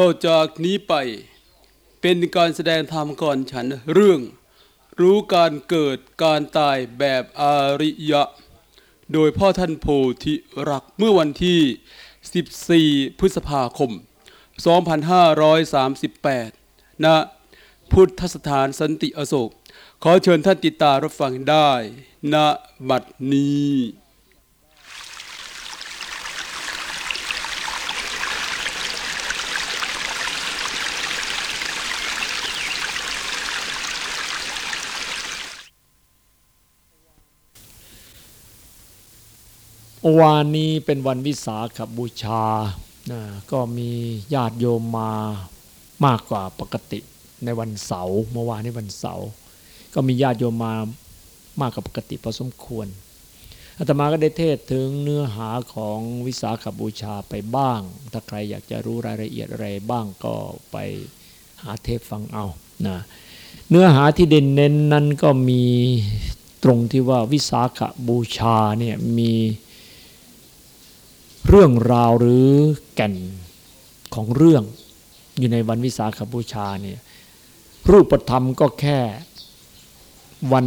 ต่อจากนี้ไปเป็นการแสดงธรรมก่อนฉันเรื่อง รู้การเกิดการตายแบบอาริยะ โดยพ่อท่านโพธิรักเมื่อวันที่ 14 พฤษภาคม 2538 ณ พุทธสถานสันติอโศก ขอเชิญท่านติดตารับฟังได้ณบัดนี้ วานนี้เป็นวันวิสาขบูชานะก็มีญาติโยมมามากกว่าปกติในวันเสาร์เมื่อวานนี้วันเสาร์ก็มีญาติโยมมามากกว่าปกติพอสมควรอาตมาก็ได้เทศถึงเนื้อหาของวิสาขบูชาไปบ้าง ถ้าใครอยากจะรู้รายละเอียดอะไรบ้างก็ไปหาเทปฟังเอานะเนื้อหาที่เด่นเน้นนั้นก็มีตรงที่ว่าวิสาขบูชาเนี่ยมี เรื่องราวหรือแก่นของเรื่องอยู่ในวันวิสาขบูชาเนี่ยรูปธรรมก็แค่วัน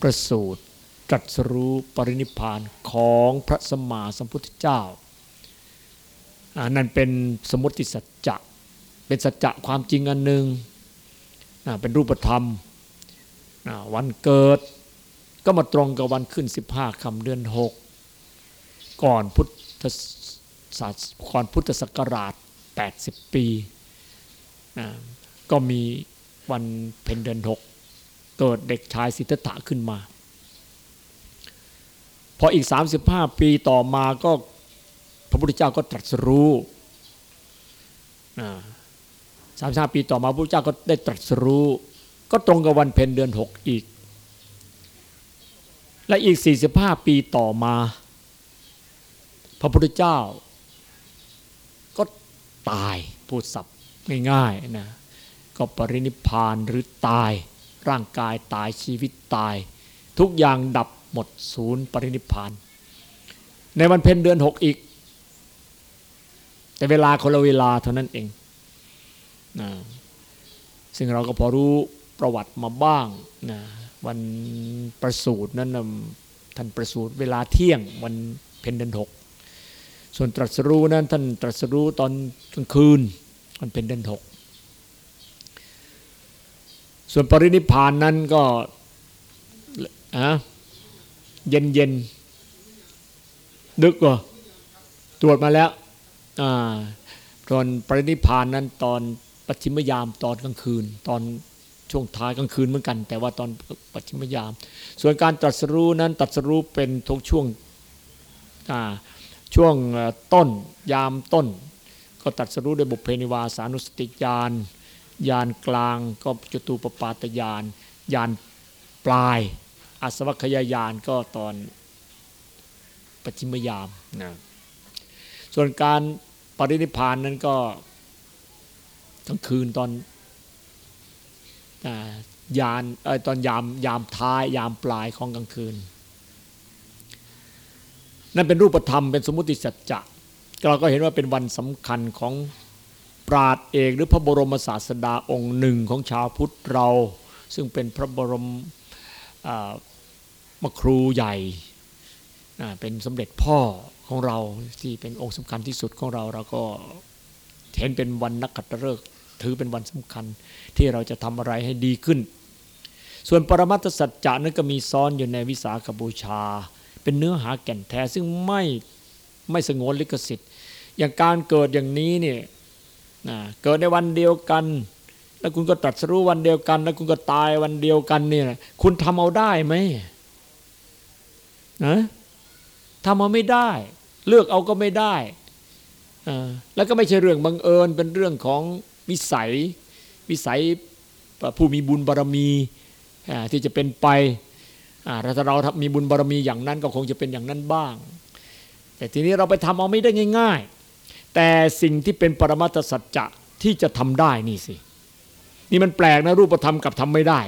ประสูติตรัสรู้ปรินิพานของพระสมมาสัมพุทธเจ้านั่นเป็นสมมติสัจจะเป็นสัจจะความจริงอันหนึ่งเป็นรูปธรรมวันเกิดก็มาตรงกับวันขึ้น 15คำเดือน 6 ก่อนพุท ธศาสก่อนพุทธศักราช 80 ปีนะก็มีวันเพ็ญเดือนหกเกิดเด็กชายสิทธัตถะขึ้นมา พออีก 35 ปีต่อมาก็พระพุทธเจ้าก็ตรัสรู้สามสิบห้าปีต่อมาพระพุทธเจ้าก็ได้ตรัสรู้ ก็ตรงกับวันเพ็ญเดือนหกอีก และอีก 45 ปีต่อมา พระพุทธเจ้า ก็ตายพูดสับง่ายๆนะก็ปรินิพานหรือตาย ร่างกายตายชีวิตตาย ทุกอย่างดับหมดศูนย์ปรินิพาน ในวันเพ็ญเดือนหกอีก แต่เวลาคนละเวลาเท่านั้นเองนะซึ่งเราก็พอรู้ประวัติมาบ้างนะวันประสูตรนั้นท่านประสูตรเวลาเที่ยงวันเพ็ญเดือนหก ส่วนตรัสรู้นั้นท่านตรัสรู้ตอนกลางคืนมันเป็นเดือนหกส่วนปรินิพานนั้นก็อะเย็นเย็นดึกว่าตรวจมาแล้วอ่าตอนปรินิพานนั้นตอนปัจฉิมยามตอนกลางคืน ตอนช่วงท้ายกลางคืนเหมือนกัน แต่ว่าตอนปัจฉิมยาม ส่วนการตรัสรู้นั้นตรัสรู้เป็นทุกช่วงอ่า ช่วงต้นยามต้น ก็ตัดสรู้ด้วยบุพเพนิวาสานุสติญาณญาณกลางก็จตูปปาตญาณญาณปลายอสวัคยายานก็ตอนปัจฉิมยามนะส่วนการปรินิพานนั้นก็กลางคืนตอนยานเออตอนยามยามท้ายยามปลายของกลางคืน นั่นเป็นรูปธรรมเป็นสมมติสัจจะเราก็เห็นว่าเป็นวันสำคัญของปราดเอกหรือพระบรมศาสดาองค์หนึ่งของชาวพุทธเรา ซึ่งเป็นพระบรมมครูใหญ่เป็นสมเด็จพ่อของเราที่เป็นองค์สำคัญที่สุดของเราเราก็เห็นเป็นวันนักขัตฤกษ์ถือเป็นวันสำคัญที่เราจะทำอะไรให้ดีขึ้น ส่วนปรมัตสัจจะนั้นก็มีซ้อนอยู่ในวิสาขบูชา เป็นเนื้อหาแก่นแท้ซึ่งไม่ไม่สงวนลิขสิทธิ์ อย่างการเกิดอย่างนี้เนี่ยเกิดในวันเดียวกัน แล้วคุณก็ตรัสรู้วันเดียวกัน แล้วคุณก็ตายวันเดียวกันเนี่ยคุณทำเอาได้ไหมนะทำเอาไม่ได้ เลือกเอาก็ไม่ได้ แล้วก็ไม่ใช่เรื่องบังเอิญเป็นเรื่องของวิสัยวิสัยผู้มีบุญบารมีที่จะเป็นไป ถ้าเรามีบุญบารมีอย่างนั้นก็คงจะเป็นอย่างนั้นบ้าง แต่ทีนี้เราไปทำเอาไม่ได้ง่าย ๆ แต่สิ่งที่เป็นปรมัตสัจจะที่จะทำได้นี่สิ นี่มันแปลกนะรูปธรรมกับทำไม่ได้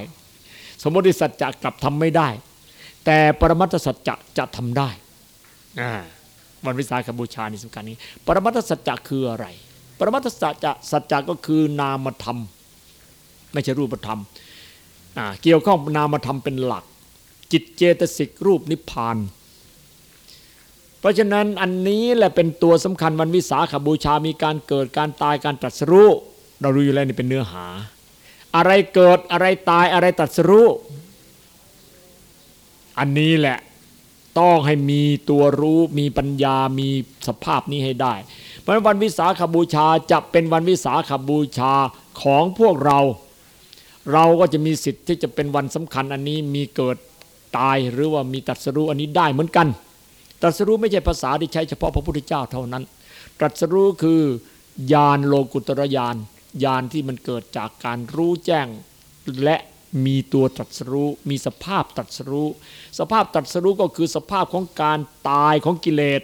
สมมติสัจจะกลับทำไม่ได้ แต่ปรมัตสัจจะจะทำได้วันวิสาขบูชานี่สำคัญนี้ ปรมัตสัจจะคืออะไร ปรมัตสัจจะสัจจะก็คือนามธรรม ไม่ใช่รูปธรรมเกี่ยวข้องนามธรรมเป็นหลัก จิตเจตสิกรูปนิพพาน เพราะฉะนั้นอันนี้แหละเป็นตัวสำคัญวันวิสาขบูชามีการเกิดการตายการตรัสรู้เรารู้อยู่แล้วนี่เป็นเนื้อหา อะไรเกิดอะไรตายอะไรตรัสรู้อันนี้แหละต้องให้มีตัวรู้มีปัญญามีสภาพนี้ให้ได้ เพราะวันวิสาขบูชาจะเป็นวันวิสาขบูชาของพวกเรา เราก็จะมีสิทธิ์ที่จะเป็นวันสำคัญอันนี้มีเกิด ตายหรือว่ามีตัดสรู้อันนี้ได้เหมือนกันตรัสรู้ไม่ใช่ภาษาที่ใช้เฉพาะพระพุทธเจ้าเท่านั้นตรัสรู้คือญาณโลกุตรญาณญาณที่มันเกิดจากการรู้แจ้ง และมีตัวตรัสรู้มีสภาพตรัสรู้สภาพตรัสรู้ก็คือสภาพของการตายของกิเลส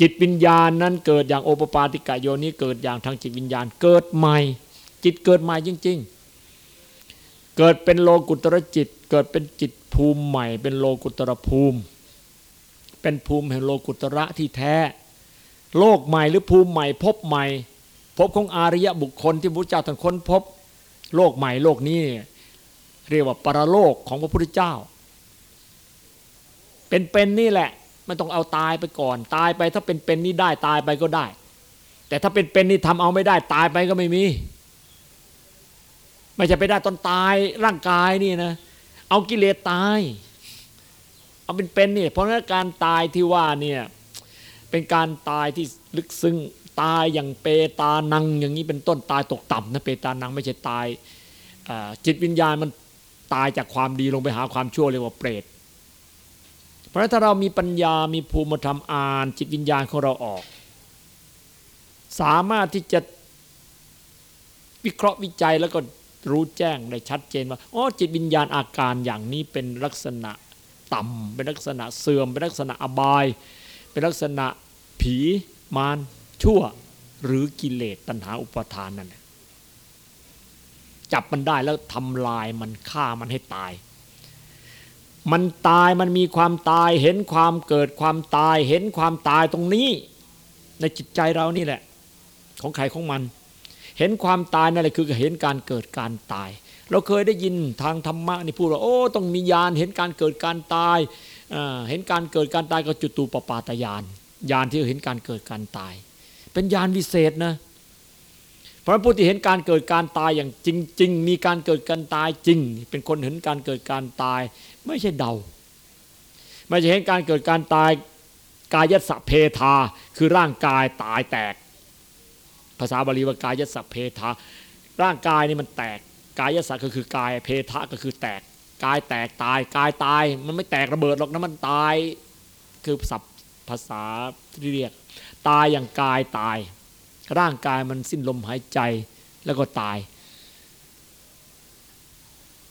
จิตวิญญาณนั้นเกิดอย่างโอปปาติกะโยนี้เกิดอย่างทางจิตวิญญาณเกิดใหม่ จิตเกิดใหม่จริง ๆ เกิดเป็นโลกุตระจิต เกิดเป็นจิตภูมิใหม่ เป็นโลกุตรภูมิ เป็นภูมิแห่งโลกุตระที่แท้ โลกใหม่หรือภูมิใหม่ พบใหม่ พบของอาริยบุคคลที่พระพุทธเจ้าท่านค้นพบ โลกใหม่โลกนี้ เรียกว่าปรโลกของพระพุทธเจ้า เป็นเป็นนี่แหละไม่ต้องเอาตายไปก่อน ตายไปถ้าเป็นเป็นนี่ได้ตายไปก็ได้ แต่ถ้าเป็นเป็นนี่ทำเอาไม่ได้ตายไปก็ไม่มี ไม่ใช่ไปได้ตอนตายร่างกายนี่นะ เอากิเลสตาย เอาเป็นเป็นนี่เพราะนั้นการตายที่ว่าเนี่ยเป็นการตายที่ลึกซึ้งตายอย่างเปตานัง อย่างนี้เป็นต้นตายตกต่ำนะเปตานังไม่ใช่ตายจิตวิญญาณมันตายจากความดีลงไปหาความชั่วเรียกว่าเปรตเพราะถ้าเรามีปัญญามีภูมิธรรมอ่าน จิตวิญญาณของเราออก สามารถที่จะวิเคราะห์วิจัยแล้วก็ รู้แจ้งได้ชัดเจนว่าอ๋อจิตวิญญาณอาการอย่างนี้เป็นลักษณะต่ำเป็นลักษณะเสื่อม เป็นลักษณะอบาย เป็นลักษณะผีมารชั่ว หรือกิเลสตัณหาอุปทานนั่นจับมันได้แล้วทำลายมันฆ่ามันให้ตาย มันตายมันมีความตาย เห็นความเกิดความตาย เห็นความตายตรงนี้ ในจิตใจเรานี่แหละ ของใครของมัน เห็นความตายนั่นแหละคือเห็นการเกิดการตาย เราเคยได้ยินทางธรรมะนี่พูดว่าโอ้ต้องมีญาณเห็นการเกิดการตายเห็นการเกิดการตายก็จุตูปปาตญาณญาณที่เห็นการเกิดการตาย เป็นญาณวิเศษนะเพราะผู้ที่เห็นการเกิดการตายอย่างจริง ๆ มีการเกิดการตายจริง เป็นคนเห็นการเกิดการตาย ไม่ใช่เดา ไม่ใช่เห็นการเกิดการตายกายสเพทาคือร่างกายตายแตก ภาษาบาลีว่ากายสเพทาร่างกายนี่มันแตกกายสก็คือกายเพทะก็คือแตกกายแตกตายกายตาย มันไม่แตกระเบิดหรอกนะมันตาย คือศัพท์ภาษาที่เรียก ตายอย่างกายตาย ร่างกายมันสิ้นลมหายใจแล้วก็ตาย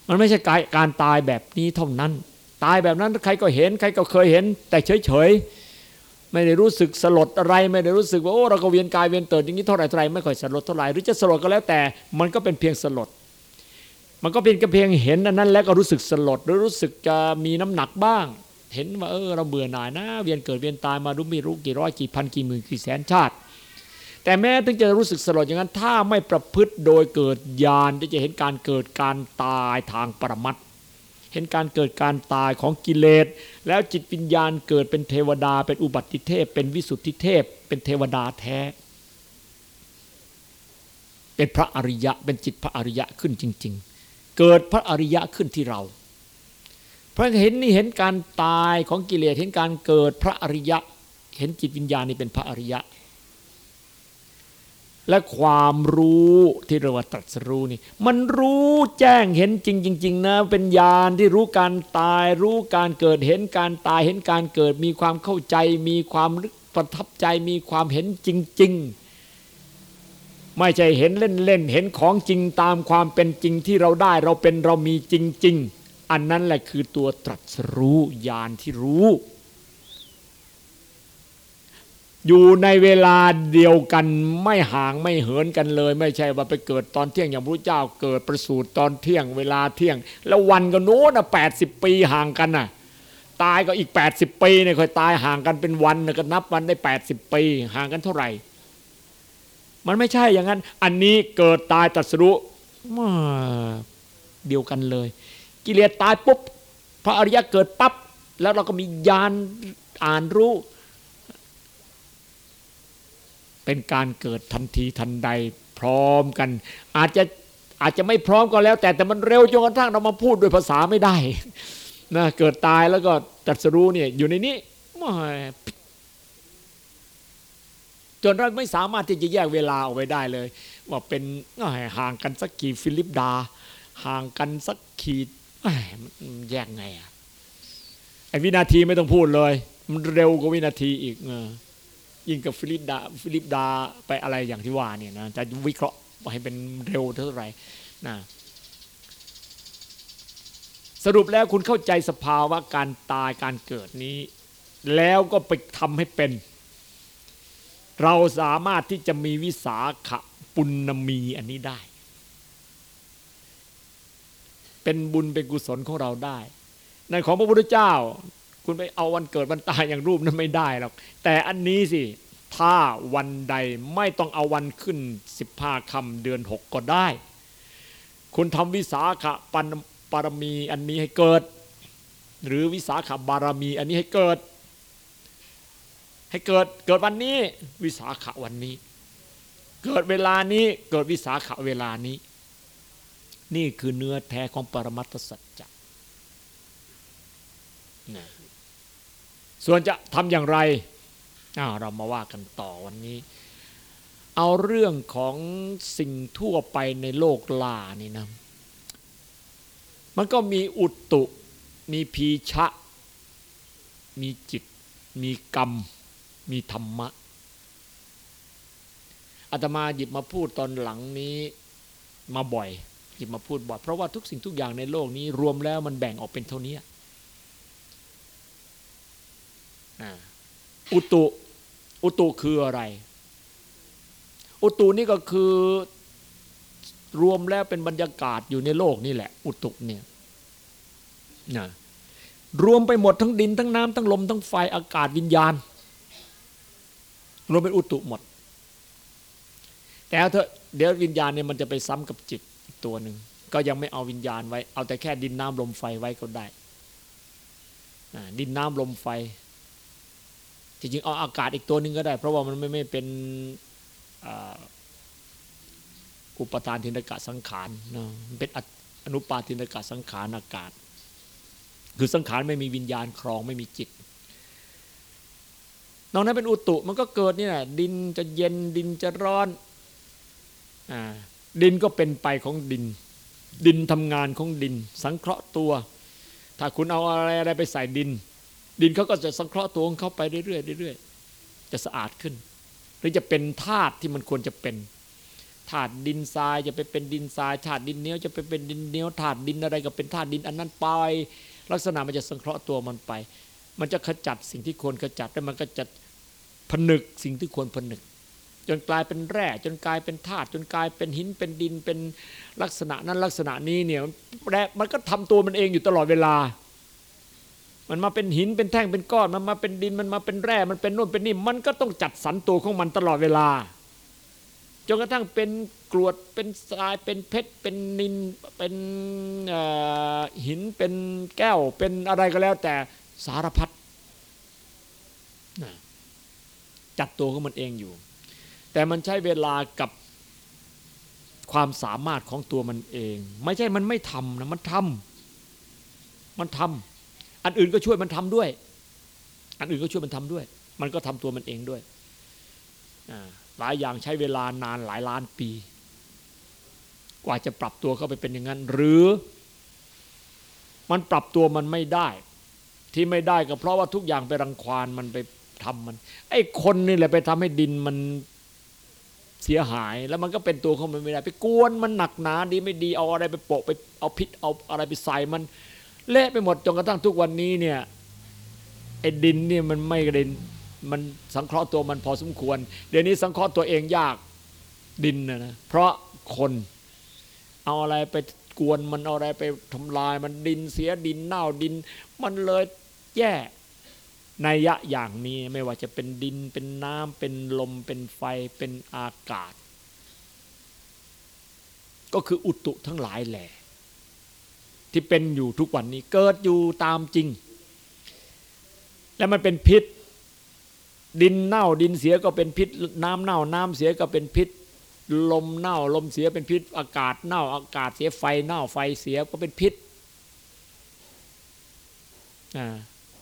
มันไม่ใช่กายการตายแบบนี้เท่านั้น ตายแบบนั้นใครก็เห็น ใครก็เคยเห็น แต่เฉยๆ ไม่ได้รู้สึกสลดอะไร ไม่ได้รู้สึกว่าโอ้เราก็เวียนกายเวียนเติดอย่างนี้เท่าไหร่เท่าไรไม่ค่อยสลดเท่าไหร่หรือจะสลดก็แล้วแต่ มันก็เป็นเพียงสลด มันก็เป็นเพียงเห็นอันนั้นแล้วก็รู้สึกสลดหรือรู้สึกจะมีน้ำหนักบ้าง เห็นว่าเออเราเบื่อหน่ายนะ เวียนเกิดเวียนตายมารู้ไม่รู้กี่ร้อยกี่พันกี่หมื่นกี่แสนชาติ แต่แม้ถึงจะรู้สึกสลดอย่างนั้น ถ้าไม่ประพฤติโดยเกิดญาณที่จะเห็นการเกิดการตายทางปรมัตเห็นการเกิดการตายของกิเลส แล้วจิตวิญญาณเกิดเป็นเทวดา เป็นอุบัติเทพ เป็นวิสุทธิเทพ เป็นเทวดาแท้ เป็นพระอริยะเป็นจิตพระอริยะขึ้นจริง ๆ เกิดพระอริยะขึ้นที่เรา พราะเห็นนี่เห็นการตายของกิเลสเห็นการเกิดพระอริยะ เห็นจิตวิญญาณนี่เป็นพระอริยะ และความรู้ที่เรียกว่าตรัสรู้นี่ มันรู้แจ้งเห็นจริงจริงๆนะเป็นญาณที่รู้การตาย รู้การเกิดเห็นการตายเห็นการเกิด มีความเข้าใจ มีความประทับใจมีความเห็นจริง ๆ ไม่ใช่เห็นเล่นๆเห็นของจริงตามความเป็นจริงที่เราได้เราเป็นเรามีจริง ๆ อันนั้นแหละคือตัวตรัสรู้ญาณที่รู้ อยู่ในเวลาเดียวกันไม่ห่างไม่เหินกันเลย ไม่ใช่ว่าไปเกิดตอนเที่ยงอย่างพระเจ้าเกิดประสูติตอนเที่ยงเวลาเที่ยง แล้ววันก็โน้นอะแปดสิบปีห่างกันน่ะ ตายก็อีก 80 ปีเนี่ยค่อยตายห่างกันเป็นวันก็นับวันได้ 80 ปี ห่างกันเท่าไหร่ มันไม่ใช่อย่างนั้น อันนี้เกิดตายตรัสรู้มาเดียวกันเลย กิเลสตายปุ๊บพระอริยะเกิดปั๊บแล้วเราก็มีญาณอ่านรู้ เป็นการเกิดทันทีทันใดพร้อมกัน อาจจะอาจจะไม่พร้อมก็แล้ว แต่แต่มันเร็วจนกระทั่งเรามาพูดด้วยภาษาไม่ได้นะเกิดตายแล้วก็ตรัสรู้เนี่ยอยู่ในนี้มจนเราไม่สามารถที่จะแยกเวลาออกไปได้เลย ว่าเป็นห่างกันสักกี่ฟิลิปดา ห่างกันสักขีดแยกไงอะไอวินาทีไม่ต้องพูดเลย มันเร็วกว่าวินาทีอีกเออ ยิ่งกับฟิลิปดาฟิลิปดาไปอะไรอย่างที่ว่าเนี่ยนะจะวิเคราะห์ให้เป็นเร็วเท่าไหร่นะสรุปแล้วคุณเข้าใจสภาวะการตายการเกิดนี้ แล้วก็ไปทำให้เป็น เราสามารถที่จะมีวิสาขปุณมีอันนี้ได้ เป็นบุญเป็นกุศลของเราได้ในของพระพุทธเจ้า คุณไปเอาวันเกิดวันตายอย่างรูปนั้นไม่ได้หรอกแต่อันนี้สิถ้าวันใดไม่ต้องเอาวันขึ้นสิบห้าคำเดือนหกก็ได้ คุณทำวิสาขะปันปารมีอันนี้ให้เกิด หรือวิสาขบารมีอันนี้ให้เกิด ให้เกิดเกิดวันนี้วิสาขะวันนี้ เกิดเวลานี้เกิดวิสาขะเวลานี้ นี่คือเนื้อแท้ของปรมัตถสัจจะ ส่วนจะทำอย่างไรเรามาว่ากันต่อวันนี้ เอาเรื่องของสิ่งทั่วไปในโลกลานี่นะมันก็มีอุตตุ มีพีชะ มีจิต มีกรรม มีธรรมะอาตมาหยิบมาพูดตอนหลังนี้มาบ่อย หยิบมาพูดบ่อย เพราะว่าทุกสิ่งทุกอย่างในโลกนี้รวมแล้วมันแบ่งออกเป็นเท่านี้ อุตุอุตุคืออะไร อุตุนี่ก็คือรวมแล้วเป็นบรรยากาศอยู่ในโลกนี่แหละ อุตุเนี่ยนะรวมไปหมดทั้งดินทั้งน้ำทั้งลมทั้งไฟอากาศวิญญาณ รวมเป็นอุตุหมด แต่เถอะเดี๋ยววิญญาณเนี่ยมันจะไปซ้ำกับจิตตัวหนึ่งก็ยังไม่เอาวิญญาณไว้ เอาแต่แค่ดินน้ำลมไฟไว้ก็ได้ดินน้ำลมไฟ จริงๆเอาอากาศอีกตัวหนึ่งก็ได้ เพราะว่ามันไม่ไม่เป็นอุปทานทินกะสังขารเนะมันเป็นอนุปาทินกะสังขารอากาศ คือสังขารไม่มีวิญญาณครองไม่มีจิตนอกนั้นเป็นอุตุมันก็เกิดนี่แหละดินจะเย็นดินจะร้อนอดินก็เป็นไปของดิน ดินทำงานของดิน สังเคราะห์ตัว ถ้าคุณเอาอะไรอะไรไปใส่ดิน ดินเขาก็จะสังเคราะห์ตัวของเขาไปเรื่อยๆเรื่อยๆจะสะอาดขึ้น หรือจะเป็นธาตุที่มันควรจะเป็นธาตุดินทรายจะไปเป็นดินทรายธาตุดินเนี้ยวจะไปเป็นดินเนี้ยวธาตุดินอะไรก็เป็นธาตุดินอันนั้นไป ลักษณะมันจะสังเคราะห์ตัวมันไป มันจะขจัดสิ่งที่ควรขจัดแล้วมันก็จะผนึกสิ่งที่ควรผนึก จนกลายเป็นแร่ จนกลายเป็นธาตุจนกลายเป็นหินเป็นดินเป็นลักษณะนั้นลักษณะนี้เนี่ยแร่มันก็ทำตัวมันเองอยู่ตลอดเวลา มันมาเป็นหินเป็นแท่งเป็นก้อนมันมาเป็นดินมันมาเป็นแร่มันเป็นนู่นเป็นนี่มันก็ต้องจัดสรรตัวของมันตลอดเวลาจนกระทั่งเป็นกรวดเป็นทรายเป็นเพชรเป็นนินเป็นหินเป็นแก้วเป็นอะไรก็แล้วแต่สารพัดจัดตัวของมันเองอยู่ แต่มันใช้เวลากับความสามารถของตัวมันเอง ไม่ใช่มันไม่ทำนะมันทำมันทำ อันอื่นก็ช่วยมันทำด้วย อันอื่นก็ช่วยมันทำด้วย มันก็ทำตัวมันเองด้วยหลายอย่างใช้เวลานานหลายล้านปี กว่าจะปรับตัวเข้าไปเป็นอย่างนั้น หรือมันปรับตัวมันไม่ได้ ที่ไม่ได้ก็เพราะว่าทุกอย่างไปรังควานมันไปทำมัน ไอ้คนนี่แหละไปทำให้ดินมันเสียหายแล้วมันก็เป็นตัวของมันไม่ได้ ไปกวนมันหนักหนาดีไม่ดีเอาอะไรไปโปะไปเอาพิษเอาอะไรไปใส่มัน เละไปหมดจนกระทั่งทุกวันนี้เนี่ยไอ้ดินเนี่ยมันไม่กระเด็นมันสังเคราะห์ตัวมันพอสมควร เดี๋ยวนี้สังเคราะห์ตัวเองยากดินนะนะเพราะคนเอาอะไรไปกวนมันเอาอะไรไปทำลาย มันดินเสียดินเน่าดิน มันเลยแย่ในยะอย่างนี้ไม่ว่าจะเป็นดินเป็นน้ำเป็นลมเป็นไฟเป็นอากาศ ก็คืออุตุทั้งหลายแหละ ที่เป็นอยู่ทุกวันนี้เกิดอยู่ตามจริง และมันเป็นพิษ ดินเน่าดินเสียก็เป็นพิษ น้ำเน่าน้ำเสียก็เป็นพิษ ลมเน่าลมเสียเป็นพิษ อากาศเน่า อากาศเสียไฟเน่าไฟเสียก็เป็นพิษอ่า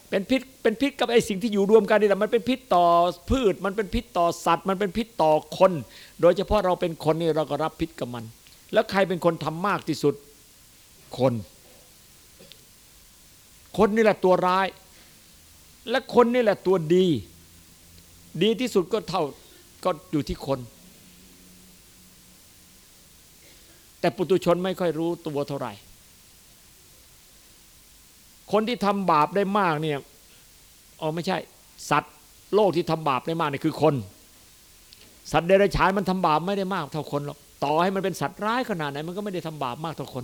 เป็นพิษเป็นพิษกับไอ้สิ่งที่อยู่รวมกันนี่แหละมันเป็นพิษต่อพืช มันเป็นพิษต่อสัตว์ มันเป็นพิษต่อคน โดยเฉพาะเราเป็นคนนี่เราก็รับพิษกับมัน แล้วใครเป็นคนทำมากที่สุดคน คนนี่แหละตัวร้าย และคนนี่แหละตัวดี ดีที่สุดก็เท่าก็อยู่ที่คน แต่ปุตุชนไม่ค่อยรู้ตัวเท่าไหร่ คนที่ทำบาปได้มากเนี่ยอ๋อไม่ใช่ สัตว์โลกที่ทำบาปได้มากนี่คือคน สัตว์เดรัจฉานมันทำบาปไม่ได้มากเท่าคนหรอกต่อให้มันเป็นสัตว์ร้ายขนาดไหนมันก็ไม่ได้ทำบาปมากเท่าคน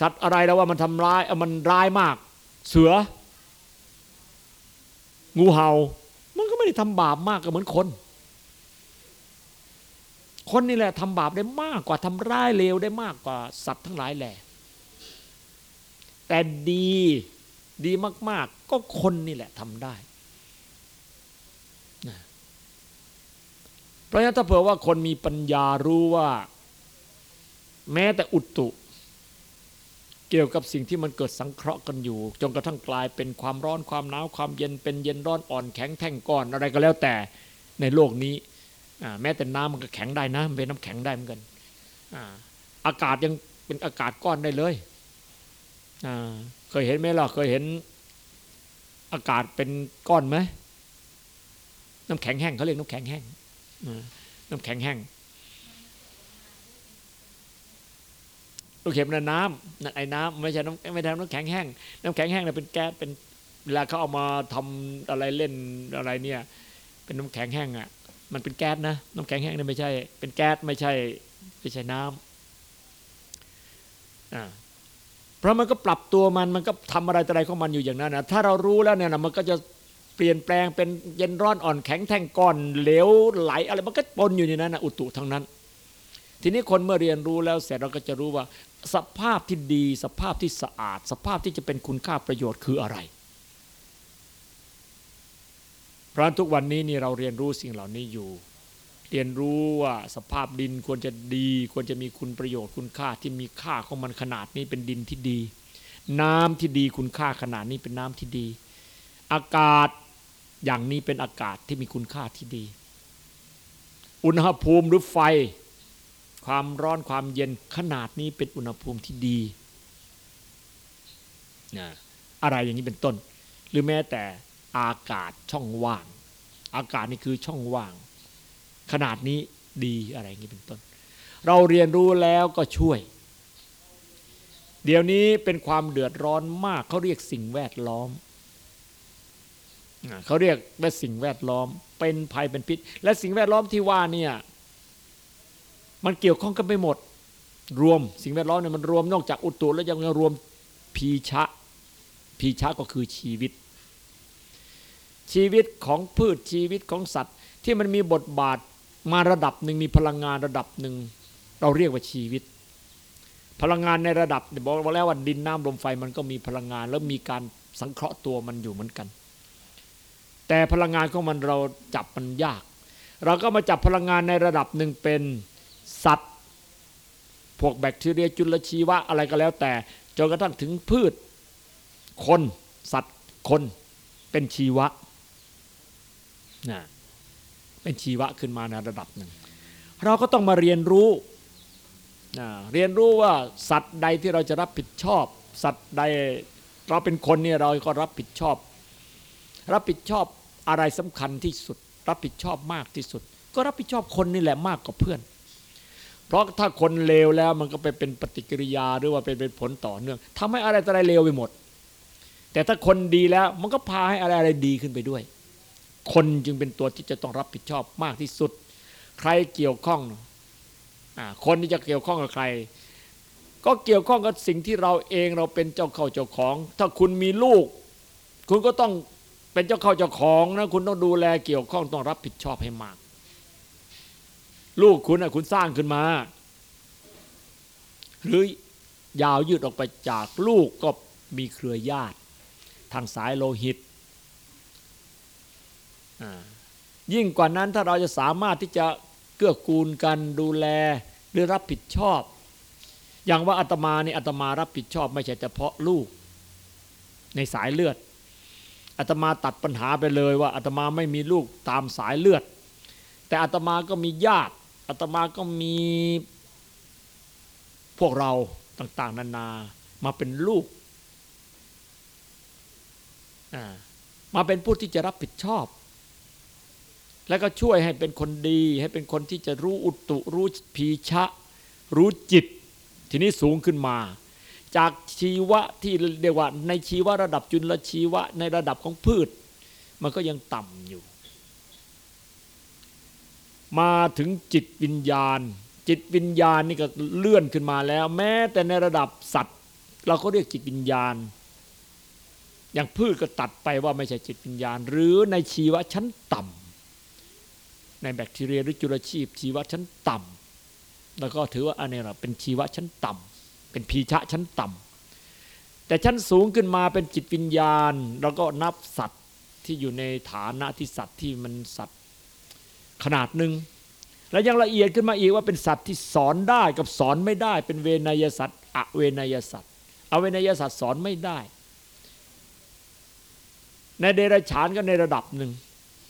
สัตว์อะไรแล้วว่ามันทำร้ายมันร้ายมาก เสือ งูเห่า มันก็ไม่ได้ทำบาปมากก็เหมือนคน คนนี่แหละทำบาปได้มากกว่าทำร้ายเลวได้มากกว่าสัตว์ทั้งหลายแหละแต่ดีดีมาก ๆ ก็คนนี่แหละทำได้เพราะฉะนั้นถ้าเผื่อว่าคนมีปัญญารู้ว่า แม้แต่อุตุ เกี่ยวกับสิ่งที่มันเกิดสังเคราะห์กันอยู่ จนกระทั่งกลายเป็นความร้อนความหนาวความเย็นเป็นเย็นร้อนอ่อนแข็งแท่งก้อนอะไรก็แล้วแต่ในโลกนี้แม้แต่น้ำมันก็แข็งได้นะเป็นน้ำแข็งได้เหมือนกันอากาศยังเป็นอากาศก้อนได้เลยเคยเห็นไหมล่ะเคยเห็นอากาศเป็นก้อนไหมน้ำแข็งแห้งเขาเรียกน้ำแข็งแห้งน้ำแข็งแห้ง ลูกเข็มน่ะน้ำนั่นไอ้น้ำไม่ใช่น้ำไม่ใช่น้ำแข็งแห้งน้ำแข็งแห้งเน่ยเป็นแก๊สเป็นเวลาเขาเอามาทำอะไรเล่นอะไรเนี่ย เป็นน้ำแข็งแห้งอะ มันเป็นแก๊สนะน้ำแข็งแห้งเนี่ยไม่ใช่ เป็นแก๊สไม่ใช่ไม่ใช่น้ำอ่าเพราะมันก็ปรับตัวมันมันก็ทำอะไรอะไรของมันอยู่อย่างนั้นนะถ้าเรารู้แล้วเนี่ยนะมันก็จะเปลี่ยนแปลงเป็นเย็นร้อนอ่อนแข็งแท่งก้อนเหลวไหลอะไรมันก็ปนอยู่ในนั้นนะอุตุทั้งนั้น ทีนี้คนเมื่อเรียนรู้แล้วเสร็จเราก็จะรู้ว่า สภาพที่ดี สภาพที่สะอาด สภาพที่จะเป็นคุณค่าประโยชน์คืออะไร เพราะทุกวันนี้นี่เราเรียนรู้สิ่งเหล่านี้อยู่ เรียนรู้ว่าสภาพดินควรจะดี ควรจะมีคุณประโยชน์คุณค่าที่มีค่าของมันขนาดนี้เป็นดินที่ดี น้ำที่ดีคุณค่าขนาดนี้เป็นน้ำที่ดี อากาศอย่างนี้เป็นอากาศที่มีคุณค่าที่ดี อุณหภูมิหรือไฟ ความร้อนความเย็นขนาดนี้เป็นอุณหภูมิที่ดีนะอะไรอย่างนี้เป็นต้น หรือแม้แต่อากาศช่องว่าง อากาศนี่คือช่องว่าง ขนาดนี้ดีอะไรอย่างนี้เป็นต้น เราเรียนรู้แล้วก็ช่วย เดี๋ยวนี้เป็นความเดือดร้อนมากเขาเรียกสิ่งแวดล้อมเขาเรียกว่าสิ่งแวดล้อมเป็นภัยเป็นพิษ และสิ่งแวดล้อมที่ว่าเนี่ย มันเกี่ยวข้องกันไปหมด รวมสิ่งแวดล้อมเนี่ยมันรวมนอกจากอุตุแล้วยังรวมพีชะพีชะก็คือชีวิต ชีวิตของพืชชีวิตของสัตว์ ที่มันมีบทบาทมาระดับหนึ่งมีพลังงานระดับหนึ่ง เราเรียกว่าชีวิต พลังงานในระดับบอกแล้วว่าดินน้ำลมไฟมันก็มีพลังงาน แล้วมีการสังเคราะห์ตัวมันอยู่เหมือนกัน แต่พลังงานของมันเราจับมันยาก เราก็มาจับพลังงานในระดับหนึ่งเป็น สัตว์ พวกแบคทีเรียจุลชีวะอะไรก็แล้วแต่จนกระทั่งถึงพืช คนสัตว์คนเป็นชีวะนะเป็นชีวะขึ้นมาในระดับหนึ่ง เราก็ต้องมาเรียนรู้นะเรียนรู้ว่าสัตว์ใดที่เราจะรับผิดชอบ สัตว์ใดเราเป็นคนเนี่ยเราก็รับผิดชอบ รับผิดชอบอะไรสำคัญที่สุด รับผิดชอบมากที่สุด ก็รับผิดชอบคนนี่แหละมากกว่าเพื่อน เพราะถ้าคนเลวแล้วมันก็ไปเป็นปฏิกิริยาหรือว่าเป็นเป็นผลต่อเนื่องทำให้อะไรอะไรเลวไปหมด แต่ถ้าคนดีแล้วมันก็พาให้อะไรอะไรดีขึ้นไปด้วย คนจึงเป็นตัวที่จะต้องรับผิดชอบมากที่สุด ใครเกี่ยวข้องคนที่จะเกี่ยวข้องกับใคร ก็เกี่ยวข้องกับสิ่งที่เราเองเราเป็นเจ้าเข้าเจ้าของ ถ้าคุณมีลูก คุณก็ต้องเป็นเจ้าเข้าเจ้าของนะคุณต้องดูแลเกี่ยวข้องต้องรับผิดชอบให้มาก ลูกคุณอะคุณสร้างขึ้นมา หรือยาวยืดออกไปจากลูกก็มีเครือญาติ ทางสายโลหิต ยิ่งกว่านั้นถ้าเราจะสามารถที่จะเกื้อกูลกันดูแลหรือรับผิดชอบ อย่างว่าอาตมานี่อาตมารับผิดชอบ ไม่ใช่เฉพาะลูก ในสายเลือดอาตมาตัดปัญหาไปเลยว่าอาตมาไม่มีลูกตามสายเลือด แต่อาตมาก็มีญาติ อาตมาก็มีพวกเราต่างๆ นานามาเป็นลูก มาเป็นผู้ที่จะรับผิดชอบ แล้วก็ช่วยให้เป็นคนดี ให้เป็นคนที่จะรู้อุตุรู้พีชะ รู้จิต ทีนี้สูงขึ้นมา จากชีวะที่เรียกว่าในชีวะระดับจุลชีวะในระดับของพืช มันก็ยังต่ำอยู่ มาถึงจิตวิญญาณ จิตวิญญาณนี่ก็เลื่อนขึ้นมาแล้ว แม้แต่ในระดับสัตว์ เราก็เรียกจิตวิญญาณ อย่างพืชก็ตัดไปว่าไม่ใช่จิตวิญญาณ หรือในชีวะชั้นต่ำในแบคทีเรียหรือจุลชีพ ชีวะชั้นต่ำแล้วก็ถือว่าอันนี้เราเป็นชีวะชั้นต่ำเป็นพีชะชั้นต่ำแต่ชั้นสูงขึ้นมาเป็นจิตวิญญาณเราก็นับสัตว์ที่อยู่ในฐานะที่สัตว์ที่มันสัตว ขนาดหนึ่งแล้วยังละเอียดขึ้นมาอีกว่าเป็นสัตว์ที่สอนได้กับสอนไม่ได้ เป็นเวนยสัตว์อเวนยสัตว์อเวนยสัตว์สอนไม่ได้ ในเดรัจฉานก็ในระดับหนึ่ง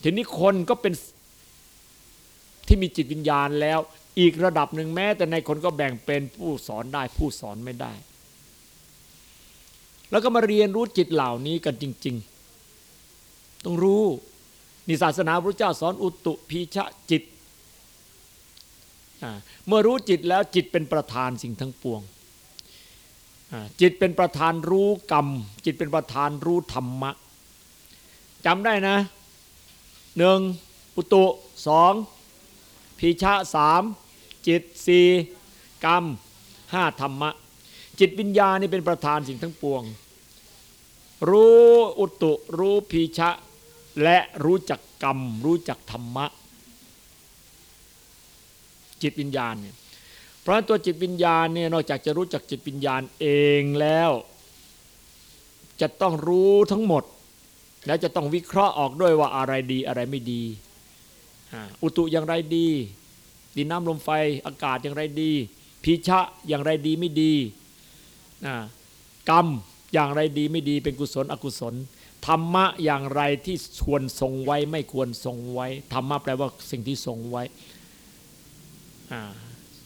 ทีนี้คนก็เป็นที่มีจิตวิญญาณแล้ว อีกระดับหนึ่งแม้ แต่ในคนก็แบ่งเป็นผู้สอนได้ผู้สอนไม่ได้ แล้วก็มาเรียนรู้จิตเหล่านี้กันจริง ๆ ต้องรู้ นี่ศาสนาพระเจ้าสอนอุตุพีชะจิต เมื่อรู้จิตแล้วจิตเป็นประธานสิ่งทั้งปวง จิตเป็นประธานรู้กรรม จิตเป็นประธานรู้ธรรมะจำได้นะหนึ่งอุตุสองพีชะสามจิตสี่กรรมห้าธรรมะ จิตวิญญาณนี่เป็นประธานสิ่งทั้งปวง รู้อุตุรู้พีชะ และรู้จักกรรม รู้จักธรรมะ จิตวิญญาณเนี่ยเพราะตัวจิตวิญญาณเนี่ยนอกจากจะรู้จักจิตวิญญาณเองแล้ว จะต้องรู้ทั้งหมด แล้วจะต้องวิเคราะห์ออกด้วยว่าอะไรดีอะไรไม่ดี อุตุอย่างไรดี ดินน้ำลมไฟอากาศอย่างไรดีพิชะอย่างไรดีไม่ดีกรรมอย่างไรดีไม่ดีเป็นกุศลอกุศล ธรรมะอย่างไรที่ควรทรงไว้ ไม่ควรทรงไว้ ธรรมะแปลว่าสิ่งที่ทรงไว้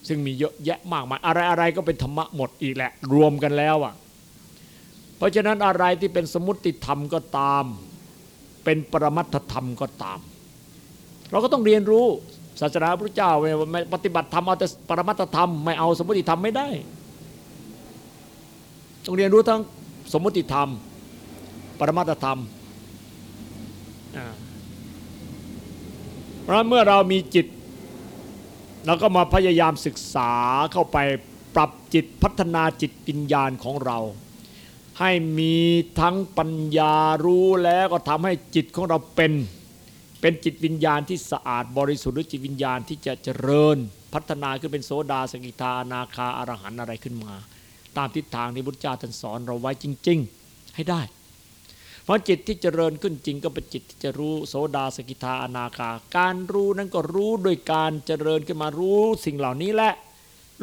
ซึ่งมีเยอะแยะมากมายอะไรอะไรก็เป็นธรรมะหมดอีกแหละ รวมกันแล้วอะ เพราะฉะนั้นอะไรที่เป็นสมุติธรรมก็ตาม เป็นปรมัตถธรรมก็ตาม เราก็ต้องเรียนรู้ศาสนาพระเจ้าไม่ปฏิบัติธรรมเอาแต่ปรมัตถธรรมไม่เอาสมมติธรรมไม่ได้ ต้องเรียนรู้ทั้งสมมติธรรม ปรมัตถธรรมเพราะเมื่อเรามีจิต เราก็มาพยายามศึกษาเข้าไปปรับจิตพัฒนาจิตปัญญาของเรา ให้มีทั้งปัญญารู้แล้วก็ทำให้จิตของเราเป็นเป็นจิตวิญญาณที่สะอาดบริสุทธิ์หรือจิตวิญญาณที่จะเจริญ พัฒนาขึ้นเป็นโสดาสกิทานาคาอรหันอะไรขึ้นมา ตามทิศทางที่พุทธเจ้าท่านสอนเราไว้จริง ๆ ให้ได้ เพราะจิตที่เจริญขึ้นจริงก็เป็นจิตที่จะรู้โสดาสกิทาอนาคา การรู้นั้นก็รู้โดยการเจริญขึ้นมารู้สิ่งเหล่านี้แหละ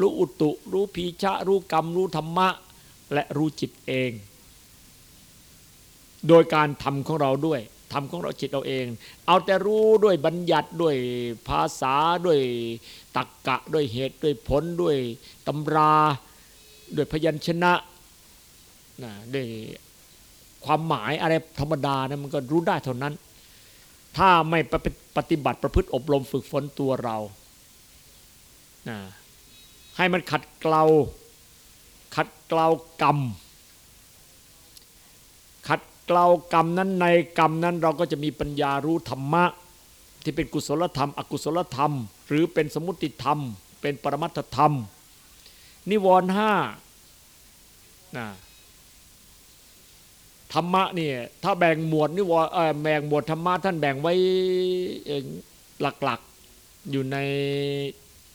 รู้อุตุ รู้พีชะ รู้กรรม รู้ธรรมะ และรู้จิตเอง โดยการทำของเราด้วยทำของเราจิตเราเอง เอาแต่รู้ด้วยบัญญัติด้วยภาษาด้วยตักกะด้วยเหตุด้วยผลด้วยตำรา ด้วยพยัญชนะนะด้วย ความหมายอะไรธรรมดานะมันก็รู้ได้เท่านั้น ถ้าไม่ปฏิบัติประพฤติอบรมฝึกฝนตัวเรานะให้มันขัดเกลาขัดเกลากรรม ขัดเกลากรรมนั้นในกรรมนั้นเราก็จะมีปัญญารู้ธรรมะ ที่เป็นกุศลธรรม อกุศลธรรม หรือเป็นสมุติธรรม เป็นปรมัตถธรรม นิวรณ์ห้านะ ธรรมะเนี่ยถ้าแบ่งหมวดนิวรณ์แบ่งหมวดธรรมะท่านแบ่งไว้หลักๆอยู่ใน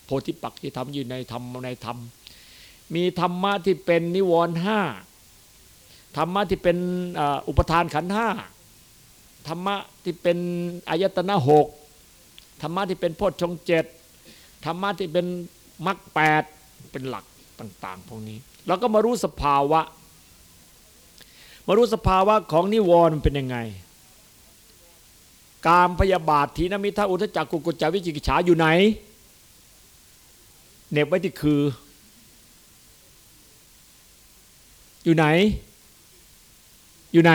โพธิปักที่ทำอยู่ในธรรมในธรรม มีธรรมะที่เป็นนิวรณ์ห้าธรรมะที่เป็นอุปทานขันห้าธรรมะที่เป็นอายตนะหกธรรมะที่เป็นโพชฌงเจ็ดธรรมะที่เป็นมรรคแปดเป็นหลักต่าง ๆ พวกนี้เราก็มารู้สภาวะ มารู้สภาวะของนิวรณ์เป็นยังไง การพยาบาททีนมิทาอุทจักกุกุจจาวิจิกิจฉาอยู่ไหนเน็บไว้ที่คือ อยู่ไหน อยู่ไหน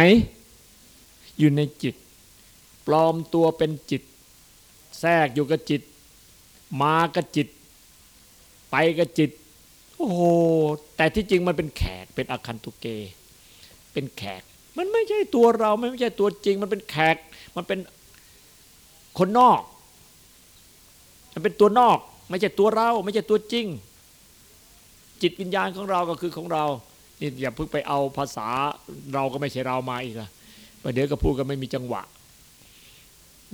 อยู่ในจิต ปลอมตัวเป็นจิต แทรกอยู่กับจิต มากับจิต ไปกับจิต โอ้โห แต่ที่จริงมันเป็นแขกเป็นอาคันตุเก เป็นแขก มันไม่ใช่ตัวเราไม่ใช่ตัวจริง มันเป็นแขก มันเป็นคนนอก มันเป็นตัวนอก ไม่ใช่ตัวเรา ไม่ใช่ตัวจริง จิตวิญญาณของเราก็คือของเรานี่อย่าเพิ่งไปเอาภาษาเราก็ไม่ใช่เรามาอีกละประเดี๋ยวก็พูดกันไม่มีจังหวะ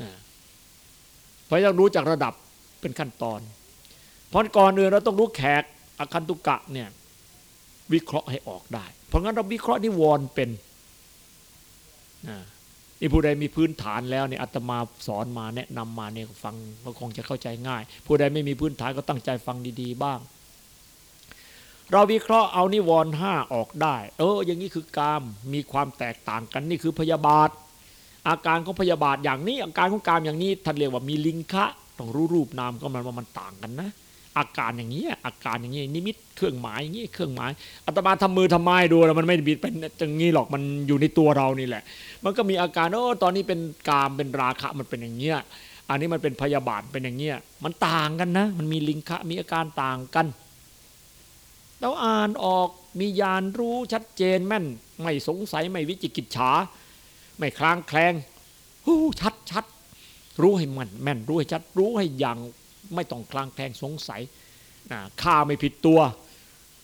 นะเพราะต้องรู้จากระดับเป็นขั้นตอนเพราะก่อนอื่นเราต้องรู้แขกอคันตุกะเนี่ยวิเคราะห์ให้ออกได้ เพราะงั้นเราวิเคราะห์นิวรณ์เป็นนี่ผู้ใดมีพื้นฐานแล้วเนี่ยอาตมาสอนมาแนะนำมาเนี่ยฟังก็คงจะเข้าใจง่าย ผู้ใดไม่มีพื้นฐานก็ตั้งใจฟังดีๆบ้าง เราวิเคราะห์เอานิวรณ์ห้าออกได้ เออ อย่างนี้คือกามมีความแตกต่างกันนี่คือพยาบาท อาการของพยาบาทอย่างนี้ อาการของกามอย่างนี้ท่านเรียกว่ามีลิงคะต้องรู้รูปนามก็มันว่ามันต่างกันนะ อาการอย่างนี้อาการอย่างนี้นิมิตเครื่องหมายอย่างนี้เครื่องหมายอาตมาทำมือทำไม้ดูแล้วมันไม่บิดเป็นอย่างนี้หรอกมันอยู่ในตัวเรานี่แหละ มันก็มีอาการโอ้ตอนนี้เป็นกามเป็นราคะมันเป็นอย่างเงี้ยอันนี้มันเป็นพยาบาทเป็นอย่างเงี้ยมันต่างกันนะ มันมีลิงคะมีอาการต่างกันเราอ่านออกมียานรู้ชัดเจนแม่น ไม่สงสัยไม่วิจิกิจฉาไม่คลางแคลงหูชัดชัดรู้ให้มันแม่นรู้ให้ชัดรู้ให้อย่าง ไม่ต้องคลางแคลงสงสัยฆ่าไม่ผิดตัว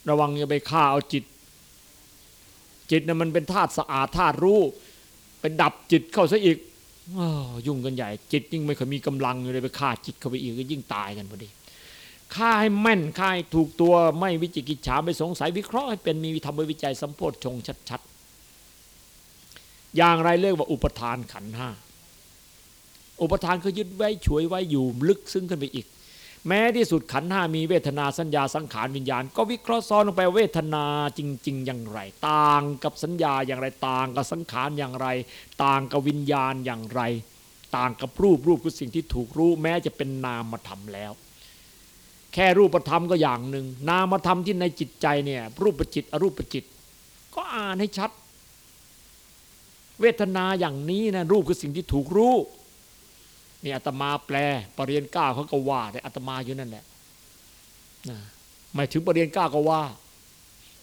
ระวังอย่าไปฆ่าเอาจิต จิตนะ่ะมันเป็นธาตุสะอาดธาตุรู้เป็นดับจิตเข้าซะอีกยุ่งกันใหญ่ จิตยิ่งไม่เคยมีกำลังเลยไปฆ่าจิตเข้าไปอีกก็ยิ่งตายกันพอดีฆ่าให้แม่นฆ่าให้ถูกตัวไม่วิจิกิจฉาไม่สงสัยวิเคราะห์ให้เป็นมีทำวิจัยสัมโพธชงชัดๆอย่างไรเรียกว่าอุปทานขันห้า อุปทานคือยึดไว้ช่วยไว้อยู่ลึกซึ้งขึ้นไปอีก แม้ที่สุดขันห้ามีเวทนาสัญญาสังขารวิญญาณ ก็วิเคราะห์ซ้อนลงไปเวทนาจริง ๆ อย่างไร ต่างกับสัญญาอย่างไรต่างกับสังขารอย่างไร ต่างกับวิญญาณอย่างไร ต่างกับรูปรูปคือสิ่งที่ถูกรู้ แม้จะเป็นนามธรรมแล้ว แค่รูปธรรมก็อย่างหนึ่ง นามธรรมที่ในจิตใจเนี่ยรูปจิตอรูปจิต ก็อ่านให้ชัด เวทนาอย่างนี้นะรูปคือสิ่งที่ถูกรู้ นี่อาตมาแปลปรริญญาเก้าเขาก็ว่าแต่อาตมาอยู่นั่นแหละนะไม่ถึงปรริญญาเก้าก็ว่า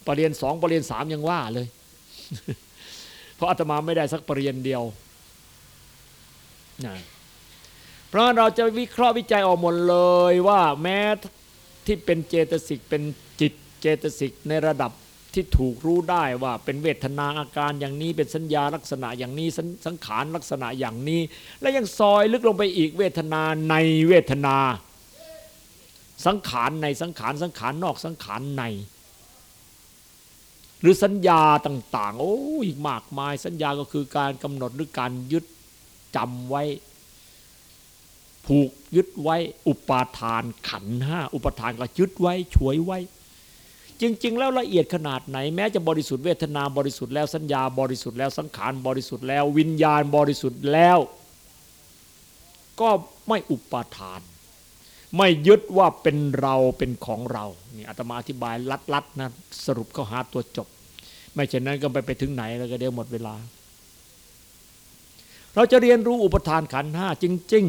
ปรริญญาสองปรริญญาสามยังว่าเลย เพราะอาตมาไม่ได้สักปรริญญาเดียวนะเพราะเราจะวิเคราะห์วิจัยออกหมดเลยว่าแม้ที่เป็นเจตสิกเป็นจิตเจตสิกในระดับ ที่ถูกรู้ได้ว่าเป็นเวทนาอาการอย่างนี้เป็นสัญญาลักษณะอย่างนี้สังขารลักษณะอย่างนี้ และยังซอยลึกลงไปอีกเวทนาในเวทนา สังขารในสังขารสังขารนอกสังขารใน หรือสัญญาต่าง ๆ โอ้อีกมากมายสัญญาก็คือการกำหนดหรือการยึดจำไว้ ผูกยึดไว้ อุปาทานขันห้าอุปทานก็ยึดไว้ ช่วยไว้ จริง ๆ แล้วละเอียดขนาดไหน แม้จะบริสุทธิ์เวทนาบริสุทธิ์แล้วสัญญาบริสุทธิ์แล้วสังขารบริสุทธิ์แล้ว วิญญาณบริสุทธิ์แล้ว ก็ไม่อุปาทาน ไม่ยึดว่าเป็นเราเป็นของเรานี่อาตมาอธิบายลัดๆนะสรุปเข้าหาตัวจบ ไม่เช่นนั้นก็ไปไปถึงไหนแล้วก็เดี๋ยวหมดเวลา เราจะเรียนรู้อุปทานขันห้าจริง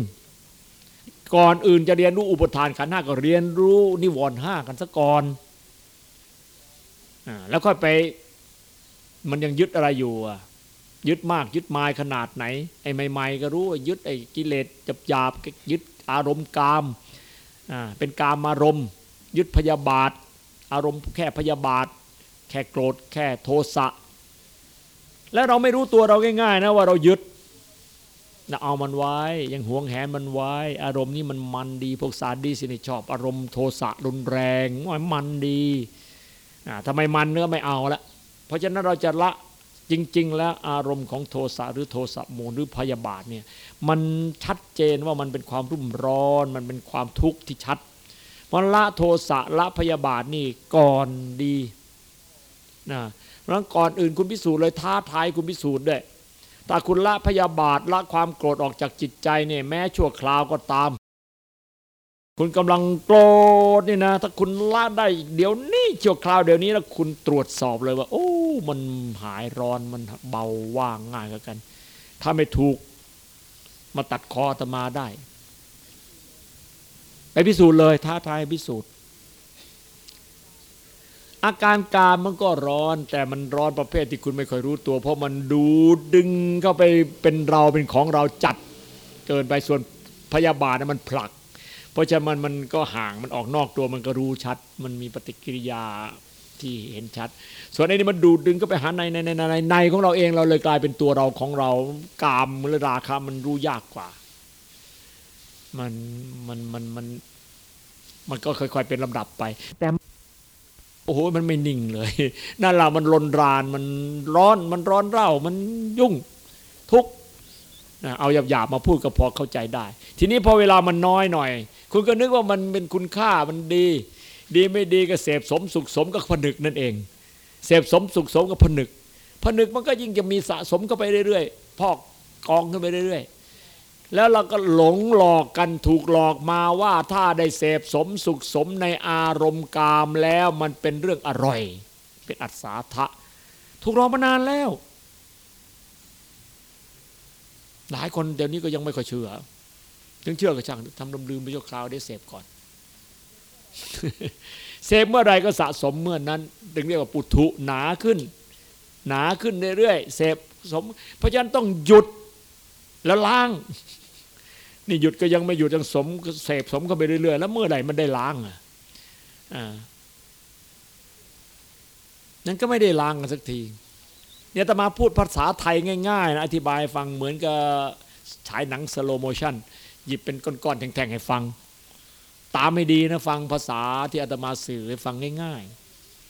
ๆก่อนอื่นจะเรียนรู้อุปทานขันห้าก็เรียนรู้นิวรณ์ห้ากันซะก่อน แล้วค่อยไปมันยังยึดอะไรอยู่อะยึดมากยึดมายขนาดไหน ไอ้ใหม่ๆก็รู้ว่ายึดไอ้กิเลสจับหยาบยึดอารมณ์กามเป็นกามอารมณ์ ยึดพยาบาท อารมณ์แค่พยาบาท แค่โกรธแค่โทสะและเราไม่รู้ตัวเราง่ายๆนะว่าเรายึดนะเอามันไว้ยังหวงแหนมันไว้ อารมณ์นี้มันมันดี พวกสาดีสินชอบ อารมณ์โทสะรุนแรงมันดี ทำไมมันเนื้อไม่เอาละเพราะฉะนั้นเราจะละจริง ๆ แล้วอารมณ์ของโทสะหรือโทสะโมูลหรือพยาบาทเนี่ยมันชัดเจนว่ามันเป็นความรุ่มร้อน มันเป็นความทุกข์ที่ชัดมันละโทสะละพยาบาทนี่ก่อนดีนะเพราะก่อนอื่นคุณพิสูจน์เลยท้าทายคุณพิสูจน์ด้วยถ้าคุณละพยาบาทละความโกรธออกจากจิตใจเนี่ยแม้ชั่วคราวก็ตาม คุณกำลังโกรธนี่นะ ถ้าคุณละได้เดี๋ยวนี้ชั่วคราวเดี๋ยวนี้แล้วคุณตรวจสอบเลยว่า โอ้ มันหายร้อนมันเบาว่างง่ายกัน ถ้าไม่ถูกมาตัดคอตมาได้ ไปพิสูจน์เลย ท้าทายพิสูจน์ อาการการมันก็ร้อน แต่มันร้อนประเภทที่คุณไม่ค่อยรู้ตัว เพราะมันดูดึงเข้าไปเป็นเราเป็นของเราจัด เกินไปส่วนพยาบาทมันผลัก เพราะฉะนั้นมันก็ห่างมันออกนอกตัวมันก็รู้ชัด มันมีปฏิกิริยาที่เห็นชัด ส่วนไอ้นี่มันดูดดึงก็ไปหาในในในในในของเราเองเราเลยกลายเป็นตัวเราของเรากามหรือราคามันรู้ยากกว่า มันมันมันมัน มันก็ค่อยๆเป็นลำดับไปแต่โอ้โหมันไม่นิ่งเลยนั่นแหละมันรนรานมันร้อนมันร้อนเร่า มันยุ่งทุกเอาหยาบๆมาพูดก็พอเข้าใจได้ ทีนี้พอเวลามันน้อยหน่อย คุณก็นึกว่ามันเป็นคุณค่ามันดี ดีไม่ดีก็เสพสมสุขสมกับผนึกนั่นเอง เสพสมสุขสมกับผนึกผนึกมันก็ยิ่งจะมีสะสมเข้าไปเรื่อยๆ พอกกองขึ้นไปเรื่อยๆ แล้วเราก็หลงหลอกกันถูกหลอกมาว่าถ้าได้เสพสมสุขสมในอารมณ์กามแล้วมันเป็นเรื่องอร่อย เป็นอัศทะถูกหลอกมานานแล้ว หลายคนเดี๋ยวนี้ก็ยังไม่ค่อยเชื่อ ยังเชื่อก็ช่างทำลมลืมไปชั่วคราวได้เสพก่อน เสพเมื่อไรก็สะสมเมื่อนั้นถึงเรียกว่าปุถุหนาขึ้น หนาขึ้นเรื่อยๆเสพสม เพราะฉะนั้นต้องหยุดแล้วล้าง นี่หยุดก็ยังไม่หยุดยังสมเสพสมเข้าไปเรื่อยๆแล้วเมื่อไหร่มันได้ล้างอะนั้นก็ไม่ได้ล้างกันสักที เนี่ยอาตมาพูดภาษาไทยง่ายๆนะอธิบายฟังเหมือนกับฉายหนัง slow motion หยิบเป็นก้อนๆแทงๆให้ฟัง ตามให้ดีนะฟังภาษาที่อาตมาสื่อให้ฟังง่าย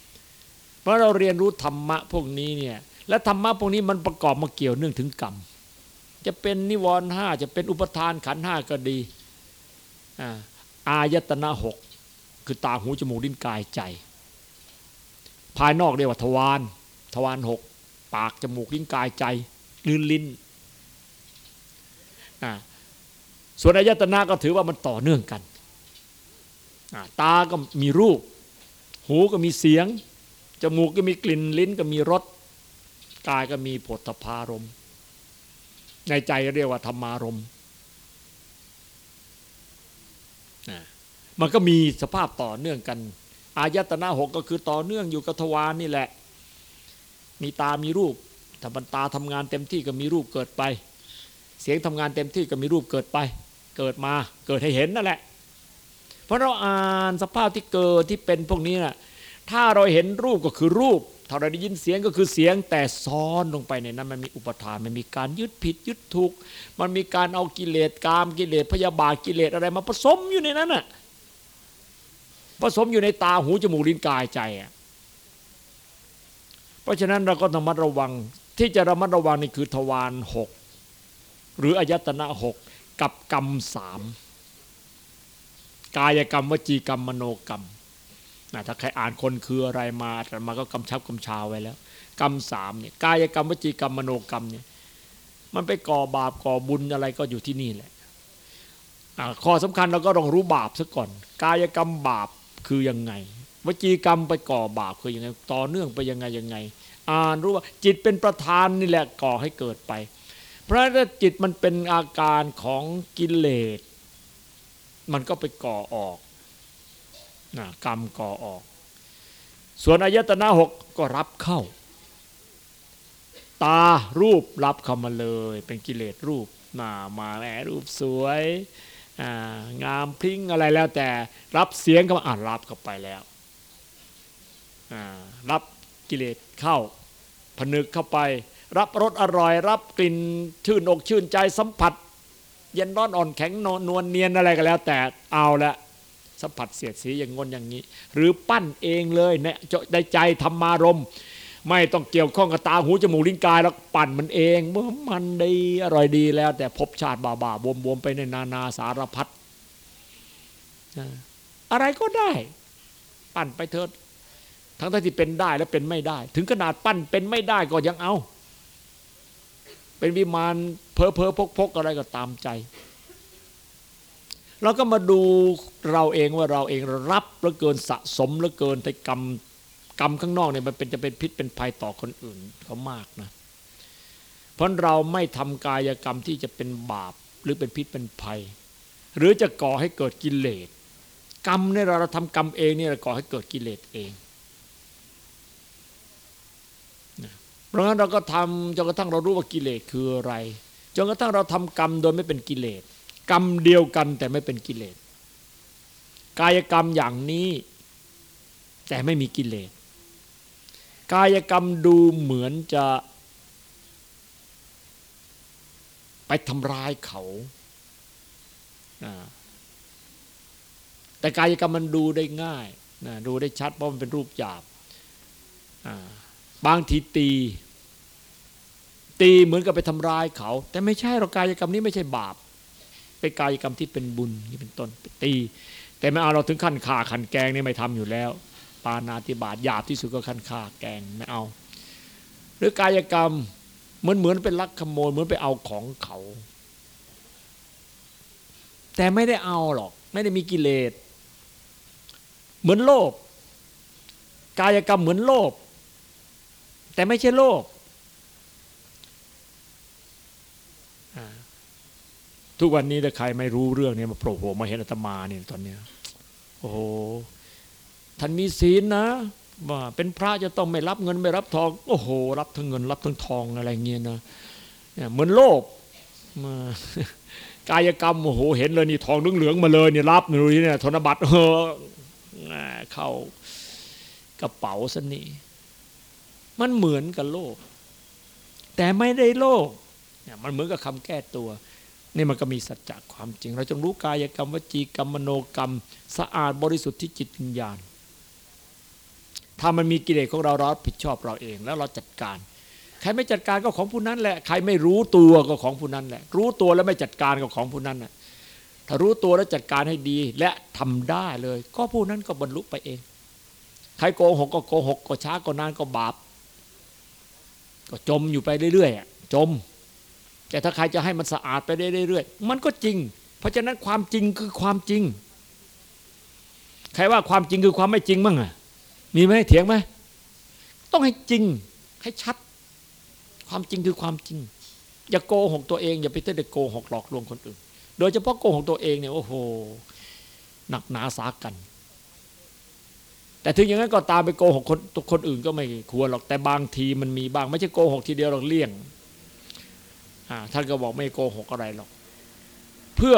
ๆ เพราะเราเรียนรู้ธรรมะพวกนี้เนี่ยและธรรมะพวกนี้มันประกอบมาเกี่ยวเนื่องถึงกรรม จะเป็นนิวรณ์ห้าจะเป็นอุปาทานขันธ์ห้าก็ดีอายตนะหกคือตาหูจมูกลิ้นกายใจ ภายนอกเรียกว่าทวารทวารหกปากจมูกลิ้นกายใจลื่นลิ้น ส่วนอายตนะก็ถือว่ามันต่อเนื่องกัน ตาก็มีรูป หูก็มีเสียง จมูกก็มีกลิ่น ลิ้นก็มีรส กายก็มีผลพารม ในใจเรียกว่าธรรมารมมันก็มีสภาพต่อเนื่องกัน อายตนะหกก็คือต่อเนื่องอยู่กับทวารนี่แหละ มีตามีรูปถ้ามันตาทำงานเต็มที่ก็มีรูปเกิดไป เสียงทำงานเต็มที่ก็มีรูปเกิดไป เกิดมาเกิดให้เห็นนั่นแหละ เพราะเราอ่านสภาพที่เกิดที่เป็นพวกนี้นะถ้าเราเห็นรูปก็คือรูป ถ้าเราได้ยินเสียงก็คือเสียง แต่ซ้อนลงไปในนั้นมันมีอุปทาน มันมีการยึดผิดยึดถูก มันมีการเอากิเลสกามกิเลสพยาบาทกิเลสอะไรมาผสมอยู่ในนั้นน่ะ ผสมอยู่ในตาหูจมูกลิ้นกายใจอะ เพราะฉะนั้นเราก็ระมัดระวังที่จะระมัดระวังนี่คือทวารหกหรืออายตนะหก กับกรรมสามกายกรรมวจีกรรมมโนกรรมนะถ้าใครอ่านคนคืออะไรมาแต่มาก็กำชับกำชาไว้แล้ว กรรมสามเนี่ยกายกรรมวจีกรรมมโนกรรมเนี่ยมันไปก่อบาปก่อบุญอะไรก็อยู่ที่นี่แหละข้อสำคัญเราก็ต้องรู้บาปซะก่อน กายกรรมบาปคือยังไง วจีกรรมไปก่อบาปคือยังไง ต่อเนื่องไปยังไงยังไง อ่านรู้ว่าจิตเป็นประธานนี่แหละก่อให้เกิดไป เพราะถ้าจิตมันเป็นอาการของกิเลส มันก็ไปก่อออกนะกรรมก่อออก ส่วนอายตนะหกก็รับเข้า ตารูปรับเข้ามาเลย เป็นกิเลสรูปมามาแหมรูปสวยงามพริ้งอะไรแล้วแต่รับเสียงเข้ามาอ่านรับเข้าไปแล้วรับกิเลสเข้า ผนึกเข้าไป รับรสอร่อย รับกลิ่นชื่นอกชื่นใจสัมผัส เย็นร้อนอ่อนแข็งนนวลเนียนอะไรก็แล้ว แต่เอาละสัมผัสเสียดสีอย่างงนอย่างนี้ หรือปั้นเองเลยในในใจธรรมารมไม่ต้องเกี่ยวข้องกับตาหูจมูกลิ้นกายแล้วปั่นมันเองเมื่อมันดีอร่อยดีแล้ว แต่พบชาติบาบาบวมบวมไปในนานาสารพัดอะไรก็ได้ ปั้นไปเถิดทั้งที่เป็นได้และเป็นไม่ได้ ถึงขนาดปั้นเป็นไม่ได้ก็ยังเอา เป็นวิมานเพอเพอพกพกอะไรก็ตามใจเราก็มาดูเราเองว่าเราเองรับแล้วเกินสะสมแล้วเกินแต่กรรมกรรมข้างนอกเนี่ยมันเป็นจะเป็นพิษเป็นภัยต่อคนอื่นเขามากนะ เพราะเราไม่ทำกายกรรมที่จะเป็นบาปหรือเป็นพิษเป็นภัย หรือจะก่อให้เกิดกิเลสกรรมเนี่ยเราทำกรรมเองเนี่ยก่อให้เกิดกิเลสเอง เพราะงั้นเราก็ทำจนกระทั่งเรารู้ว่ากิเลสคืออะไรจนกระทั่งเราทำกรรมโดยไม่เป็นกิเลสกรรมเดียวกันแต่ไม่เป็นกิเลสกายกรรมอย่างนี้ แต่ไม่มีกิเลสกายกรรมดูเหมือนจะ ไปทำร้ายเขา แต่กายกรรมมันดูได้ง่าย ดูได้ชัดเพราะมันเป็นรูปหยาบบางทีตี ตีเหมือนกับไปทำร้ายเขา แต่ไม่ใช่เรากายกรรมนี้ไม่ใช่บาป เป็นกายกรรมที่เป็นบุญนี่เป็นต้นไปตี แต่ไม่เอาเราถึงขั้นฆ่าขันแกงนี่ไม่ทำอยู่แล้ว ปานาติบาตหยาบที่สุดก็ขั้นฆ่าแกงไม่เอา หรือกายกรรมเหมือนเหมือนเป็นลักขโมยเหมือนไปเอาของเขา แต่ไม่ได้เอาหรอก ไม่ได้มีกิเลสเหมือนโลภกายกรรมเหมือนโลภแต่ไม่ใช่โลภ ทุกวันนี้ถ้าใครไม่รู้เรื่องเนี้มาโผล่หัวมาเห็นอาตมาเนี่ยตอนเนี้ยโอ้โหท่านมีศีลนะว่าเป็นพระจะต้องไม่รับเงินไม่รับทอง โอ้โห รับทั้งเงิน รับทั้งทองอะไรเงี้ยนะเนี่ยเหมือนโลภมากายกรรมโอ้โหเห็นเลยนี่ทองเหลืองๆมาเลยนี่รับดูนี่ธนบัตรเออเข้ากระเป๋าสนี่มันเหมือนกับโลก แต่ไม่ได้โลกเนี่ยมันเหมือนกับคำแก้ตัว นี่มันก็มีสัจจะความจริง เราจงรู้กายกรรมวจีกรรมมโนกรรม สะอาดบริสุทธิ์ที่จิตวิญญาณ ถ้ามันมีกิเลสของเราเราผิดชอบเราเอง แล้วเราจัดการ ใครไม่จัดการก็ของผู้นั้นแหละ ใครไม่รู้ตัวก็ของผู้นั้นแหละ รู้ตัวแล้วไม่จัดการก็ของผู้นั้นนะถ้ารู้ตัวแล้วจัดการให้ดีและทำได้เลย ก็ผู้นั้นก็บรรลุไปเอง ใครโกหกก็โกหกก็ช้าก็นานก็บาป ก็จมอยู่ไปเรื่อยๆจม แต่ถ้าใครจะให้มันสะอาดไปเรื่อยๆมันก็จริง เพราะฉะนั้นความจริงคือความจริง ใครว่าความจริงคือความไม่จริงมั่งอะมีไหมเถียงไหมต้องให้จริงให้ชัด ความจริงคือความจริง อย่าโกหกตัวเอง อย่าไปเต้นโกหกหลอกลวงคนอื่น โดยเฉพาะโกหกตัวเองเนี่ยโอ้โหหนักหนาสากัน แต่ถึงอย่างนั้นก็ตามไปโกหกคนคนอื่นก็ไม่ควรหรอกแต่บางทีมันมีบ้าง ไม่ใช่โกหกทีเดียวหรอกเลี่ยง ท่านก็บอกไม่โกหกอะไรหรอก เพื่อ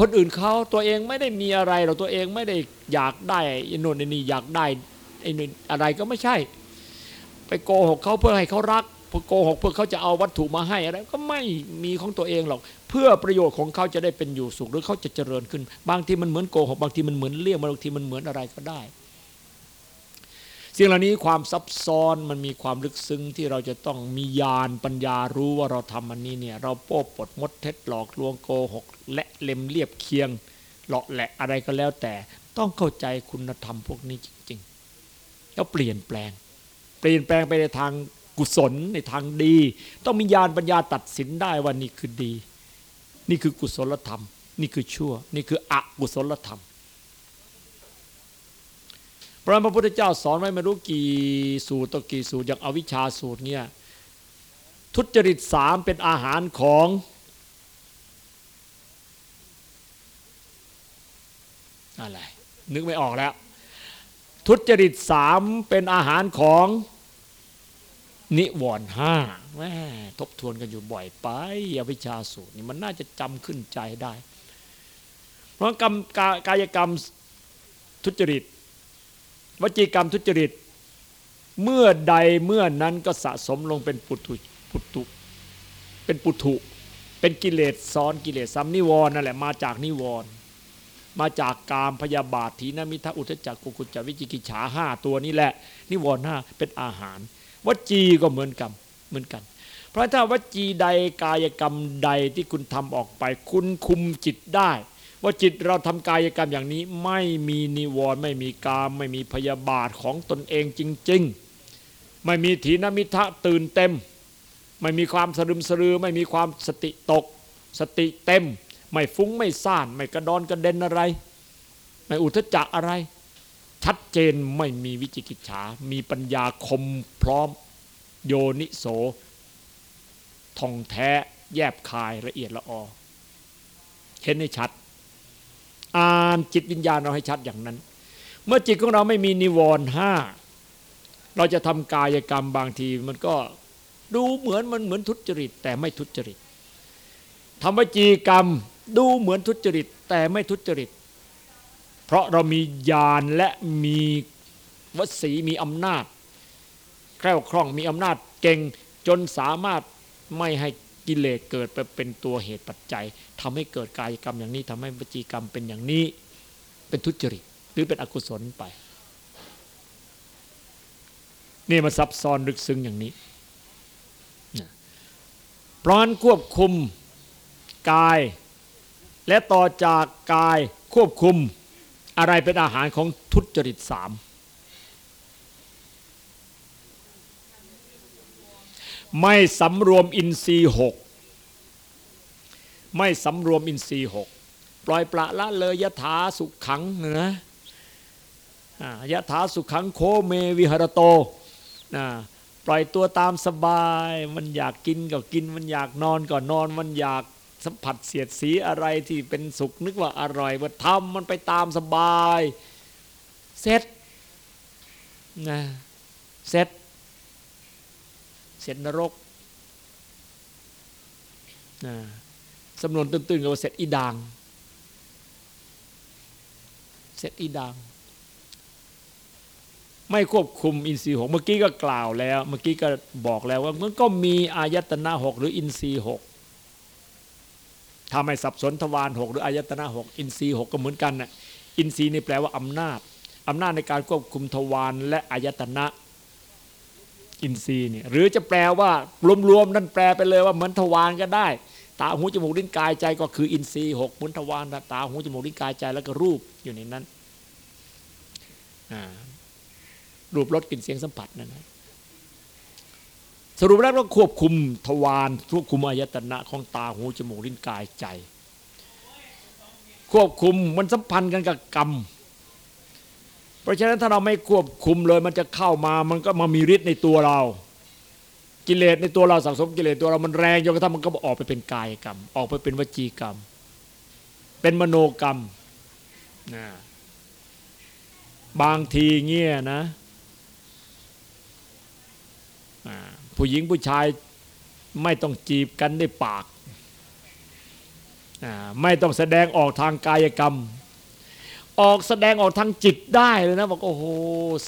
คนอื่นเขาตัวเองไม่ได้มีอะไรหรอกตัวเองไม่ได้อยากได้ไอ้นนไอ้นี่อยากได้ไอ้นี่อะไรก็ไม่ใช่ ไปโกหกเขาเพื่อให้เขารักโกหกเพื่อเขาจะเอาวัตถุมาให้อะไรก็ไม่มีของตัวเองหรอก เพื่อประโยชน์ของเขาจะได้เป็นอยู่สุขหรือเขาจะเจริญขึ้น บางทีมันเหมือนโกหกบางทีมันเหมือนเลี่ยงบางทีมันเหมือนอะไรก็ได้ สิ่งเหล่านี้ความซับซ้อนมันมีความลึกซึ้งที่เราจะต้องมีญาณปัญญารู้ว่าเราทำอันนี้เนี่ยเราโป้ปดมดเท็จหลอกลวงโกหก และเล็มเรียบเคียงหลอกแหละอะไรก็แล้วแต่ต้องเข้าใจคุณธรรมพวกนี้จริง ๆ แล้วเปลี่ยนแปลง เปลี่ยนแปลงไปในทางกุศลในทางดี ต้องมีญาณปัญญาตัดสินได้ว่านี่คือดี นี่คือกุศลธรรม นี่คือชั่ว นี่คืออกุศลธรรม พระพุทธเจ้าสอนไว้ไม่รู้กี่สูตรต่อกี่สูตรอย่างอวิชชาสูตรเนี่ยทุจริตสามเป็นอาหารของอะไรนึกไม่ออกแล้ว ทุจริตสามเป็นอาหารของนิวรณ์ห้าแม่ทบทวนกันอยู่บ่อยไปอวิชชาสูตรนี่มันน่าจะจำขึ้นใจได้ เพราะกรรมกายกรรมทุจริต วจีกรรมทุจริต เมื่อใดเมื่อนั้นก็สะสมลงเป็นปุถุปุตุเป็นปุถุ เป็นกิเลสซ้อนกิเลสซ้ำนิวรณ์นั่นแหละมาจากนิวรณ์มาจากกามพยาบาทถีนมิทะอุทจักกุกุจวิจิกิจฉาห้าตัวนี้แหละ นิวรณ์ห้าเป็นอาหาร วจีก็เหมือนกันเหมือนกัน เพราะถ้าวจีใดกายกรรมใดที่คุณทำออกไป คุณคุมจิตได้ ว่าจิตเราทำกายกรรมอย่างนี้ไม่มีนิวรณ์ไม่มีกาม ไม่มีพยาบาทของตนเองจริง ๆ ไม่มีถีนมิทะตื่นเต็ม ไม่มีความสรึมสรือ ไม่มีความสติตก สติเต็ม ไม่ฟุ้งไม่ซ่าน ไม่กระดอนกระเด็นอะไร ไม่อุทจักอะไร ชัดเจนไม่มีวิจิกิจฉา มีปัญญาคมพร้อมโยนิโสท่องแท้แยบคายละเอียดละออเห็นให้ชัด อ่านจิตวิญญาณเราให้ชัดอย่างนั้น เมื่อจิตของเราไม่มีนิวรณ์ห้าเราจะทำกายกรรมบางทีมันก็ดูเหมือนมันเหมือนทุจริต แต่ไม่ทุจริตทำวจีกรรมดูเหมือนทุจริต แต่ไม่ทุจริต เพราะเรามีญาณและมีวสีมีอำนาจ แคล่วคล่องมีอำนาจเก่งจนสามารถไม่ให้ กิเลสเกิดไปเป็นตัวเหตุปัจจัยทำให้เกิดกายกรรมอย่างนี้ทำให้วจีกรรมเป็นอย่างนี้ เป็นทุจริตหรือเป็นอกุศลไป นี่มาซับซ้อนลึกซึ้งอย่างนี้พรานควบคุมกาย และต่อจากกายควบคุมอะไรเป็นอาหารของทุจริตสาม ไม่สำรวมอินทรีย์หกไม่สำรวมอินทรีย์หกปล่อยปละละเลยยถาสุขขังนะยถาสุขขังโคเมวิหรโตนะปล่อยตัวตามสบาย มันอยากกินก็กิน มันอยากนอนก็นอน มันอยากสัมผัสเสียดสีอะไรที่เป็นสุขนึกว่าอร่อยว่าทำมันไปตามสบาย เสร็จนะเสร็จ เสร็จนรกนะสำนวนตื้นๆก็ว่าเสร็จอีดาง เสร็จอีดาง ไม่ควบคุมอินทรีย์หกเมื่อกี้ก็กล่าวแล้ว เมื่อกี้ก็บอกแล้วว่ามันก็มีอายตนะหกหรืออินทรีย์หกถ้าไม่สับสนทวารหกหรืออายตนะหกอินทรีย์หกก็เหมือนกันน่ะอินทรีย์นี่แปลว่าอำนาจอำนาจในการควบคุมทวารและอายตนะ อินทรีย์เนี่ยหรือจะแปลว่ารวมๆนั่นแปลไปเลยว่าเหมือนทวารก็ได้ ตาหูจมูกลิ้นกายใจก็คืออินทรีย์หกเหมือนทวารตาหูจมูกลิ้นกายใจแล้วก็รูปอยู่ในนั้นรูปรสกลิ่นเสียงสัมผัสนั่นนะสรุปแล้วก็ควบคุมทวารควบคุมอายตนะของตาหูจมูกลิ้นกายใจ ควบคุมมันสัมพันธ์กันกับกรรม เพราะฉะนั้นถ้าเราไม่ควบคุมเลยมันจะเข้ามามันก็มามีฤทธิ์ในตัวเรา กิเลสในตัวเราสังสมกิเลสตัวเรามันแรงจนกระทั่งมันก็ออกไปเป็นกายกรรม ออกไปเป็นวจีกรรม เป็นมโนกรรมนะบางทีเงี้ยนะผู้หญิงผู้ชายไม่ต้องจีบกันด้วยปาก ไม่ต้องแสดงออกทางกายกรรม ออกแสดงออกทางจิตได้เลยนะบอกโอ้โห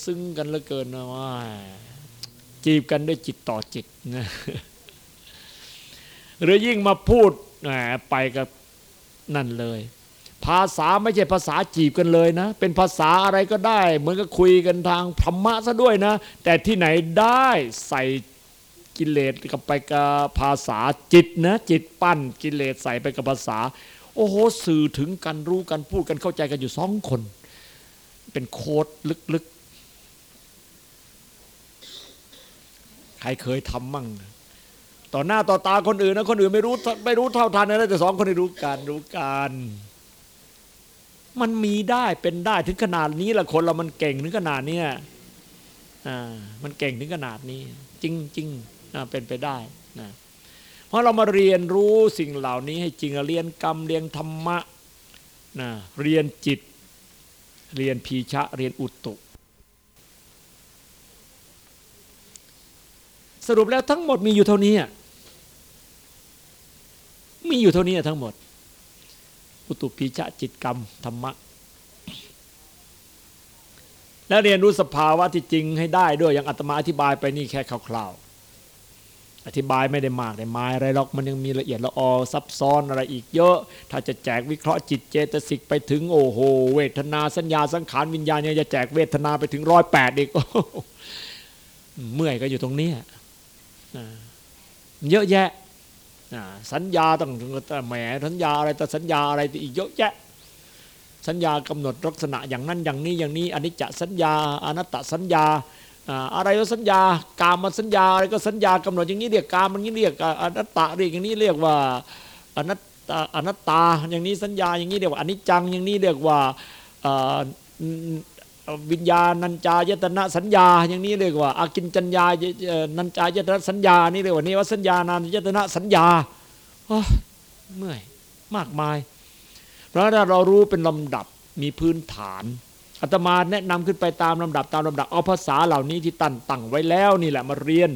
ซึ้งกันเหลือเกินนะว่าจีบกันด้วยจิตต่อจิตนะหรือยิ่งมาพูดไปกับนั่นเลย ภาษาไม่ใช่ภาษาจีบกันเลยนะ เป็นภาษาอะไรก็ได้ เหมือนกับคุยกันทางธรรมะซะด้วยนะ แต่ที่ไหนได้ใส่กิเลสกับไปกับภาษาจิตนะ จิตปั้นกิเลสใส่ไปกับภาษา โอ้โหสื่อถึงกันรู้กันพูดกันเข้าใจกันอยู่สองคน เป็นโคตรลึกๆ ใครเคยทำมั่ง ต่อหน้าต่อตาคนอื่นนะคนอื่นไม่รู้ไม่รู้เท่าทันนะแต่สองคนนี้รู้กันรู้กันมันมีได้เป็นได้ถึงขนาดนี้ละคนเรามันเก่งถึงขนาดนี้อ่ามันเก่งถึงขนาดนี้ จริงจริงเป็นไปได้นะ ราะเรามาเรียนรู้สิ่งเหล่านี้ให้จริงเรียนกรรมเรียนธรรมะนะเรียนจิต เรียนพีชะเรียนอุตตุ สรุปแล้วทั้งหมดมีอยู่เท่านี้มีอยู่เท่านี้ทั้งหมด อุตุพีชะจิตกรรมธรรมะ แล้วเรียนรู้สภาวะที่จริงให้ได้ด้วยอย่างอาตมาอธิบายไปนี่แค่คร่าวๆ อธิบายไม่ได้มากได้มายอะไรหรอกมันยังมีละเอียดละออซับซ้อนอะไรอีกเยอะ ถ้าจะแจกวิเคราะห์จิตเจตสิกไปถึงโอ้โห เวทนาสัญญาสังขารวิญญาณยังจะแจกเวทนาไปถึงร้อยแปดอีกเมื่อยก็อยู่ตรงนี้เยอะแยะสัญญาต้องแหมสัญญาอะไรแต่สัญญาอะไรอีกเยอะแยะสัญญากำหนดลักษณะอย่างนั้นอย่างนี้อย่างนี้อนิจจสัญญาอนัตตสัญญา อะไรก็สัญญากามันสัญญาอะไรก็สัญญากำหนดอย่างนี้เรียกกามันนี้เรียกอนัตตาเรียกอย่างนี้เรียกว่าอนัตตาอนัตตาอย่างนี้สัญญาอย่างนี้เรียกว่าอนิจจังอย่างนี้เรียกว่าวิญญาณัญจายตนะสัญญา อย่างนี้เรียกว่าอากินจัญญานัญจายตนะสัญญานี่เรียกว่านี้ว่าสัญญานัญจตนะสัญญาเมื่อยมากมาย เพราะถ้าเรารู้เป็นลำดับมีพื้นฐาน อาตมาแนะนำขึ้นไปตามลำดับตามลำดับเอาภาษาเหล่านี้ที่ตั้นตั้งไว้แล้วนี่แหละมาเรียน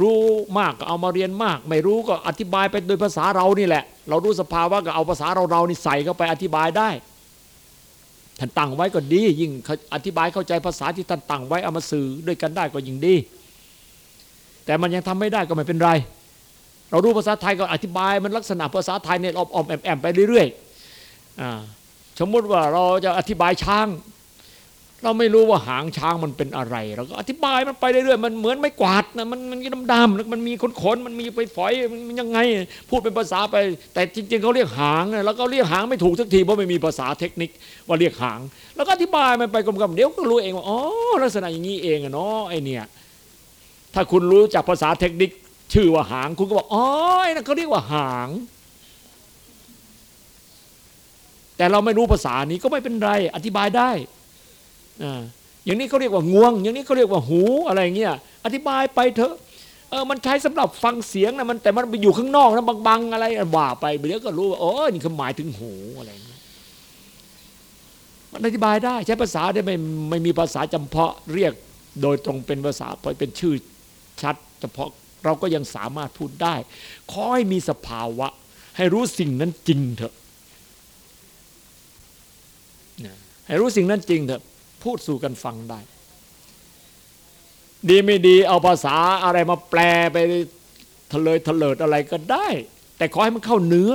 รู้มากก็เอามาเรียนมาก ไม่รู้ก็อธิบายไปโดยภาษาเรานี่แหละ เรารู้สภาวะก็เอาภาษาเราเรานี่ใส่เข้าไปอธิบายได้ท่านตั้งไว้ก็ดี ยิ่งอธิบายเข้าใจภาษาที่ท่านตั้งไว้เอามาสื่อด้วยกันได้ก็ยิ่งดี แต่มันยังทำไม่ได้ก็ไม่เป็นไร เรารู้ภาษาไทยก็อธิบายมันลักษณะภาษาไทยเนี่ยออมแอมไปเรื่อยๆอ่า สมมุติว่าเราจะอธิบายช้าง เราไม่รู้ว่าหางช้างมันเป็นอะไร เราก็อธิบายมันไปเรื่อยๆมันเหมือนไม่กวาดนะมันมันดำดำมันมีขนขนมันมีไปฝอยมันยังไง พูดเป็นภาษาไป แต่จริง ๆเขาเรียกหางนะแล้วก็เรียกหางไม่ถูกสักทีเพราะไม่มีภาษาเทคนิคว่าเรียกหาง แล้วก็อธิบายมันไปกลมๆเดี๋ยวก็รู้เองว่าอ๋อลักษณะอย่างนี้เองอะเนาะไอเนี่ยถ้าคุณรู้จากภาษาเทคนิคชื่อว่าหางคุณก็บอกอ๋อไอนั่นเขาเรียกว่าหาง แต่เราไม่รู้ภาษานี้ก็ไม่เป็นไรอธิบายได้อย่างนี้เขาเรียกว่างวง อย่างนี้เขาเรียกว่าหูอะไรเงี้ยอธิบายไปเถอะเออมันใช้สำหรับฟังเสียงนะมันแต่มันไปอยู่ข้างนอกนะบางๆอะไรว่าไปเดี๋ยวก็รู้ว่าโอ้นี่คือหมายถึงหูอะไรเงี้ยมันอธิบายได้ใช้ภาษาได้ไม่ไม่มีภาษาจำเพาะเรียกโดยตรงเป็นภาษาเป็นชื่อชัดเฉพาะเราก็ยังสามารถพูดได้ ขอให้มีสภาวะ ให้รู้สิ่งนั้นจริงเถอะ ให้รู้สิ่งนั้นจริงเถอะพูดสู่กันฟังได้ ดีไม่ดีเอาภาษาอะไรมาแปลไปทะเลยทะเลิดอะไรก็ได้ แต่ขอให้มันเข้าเนื้อ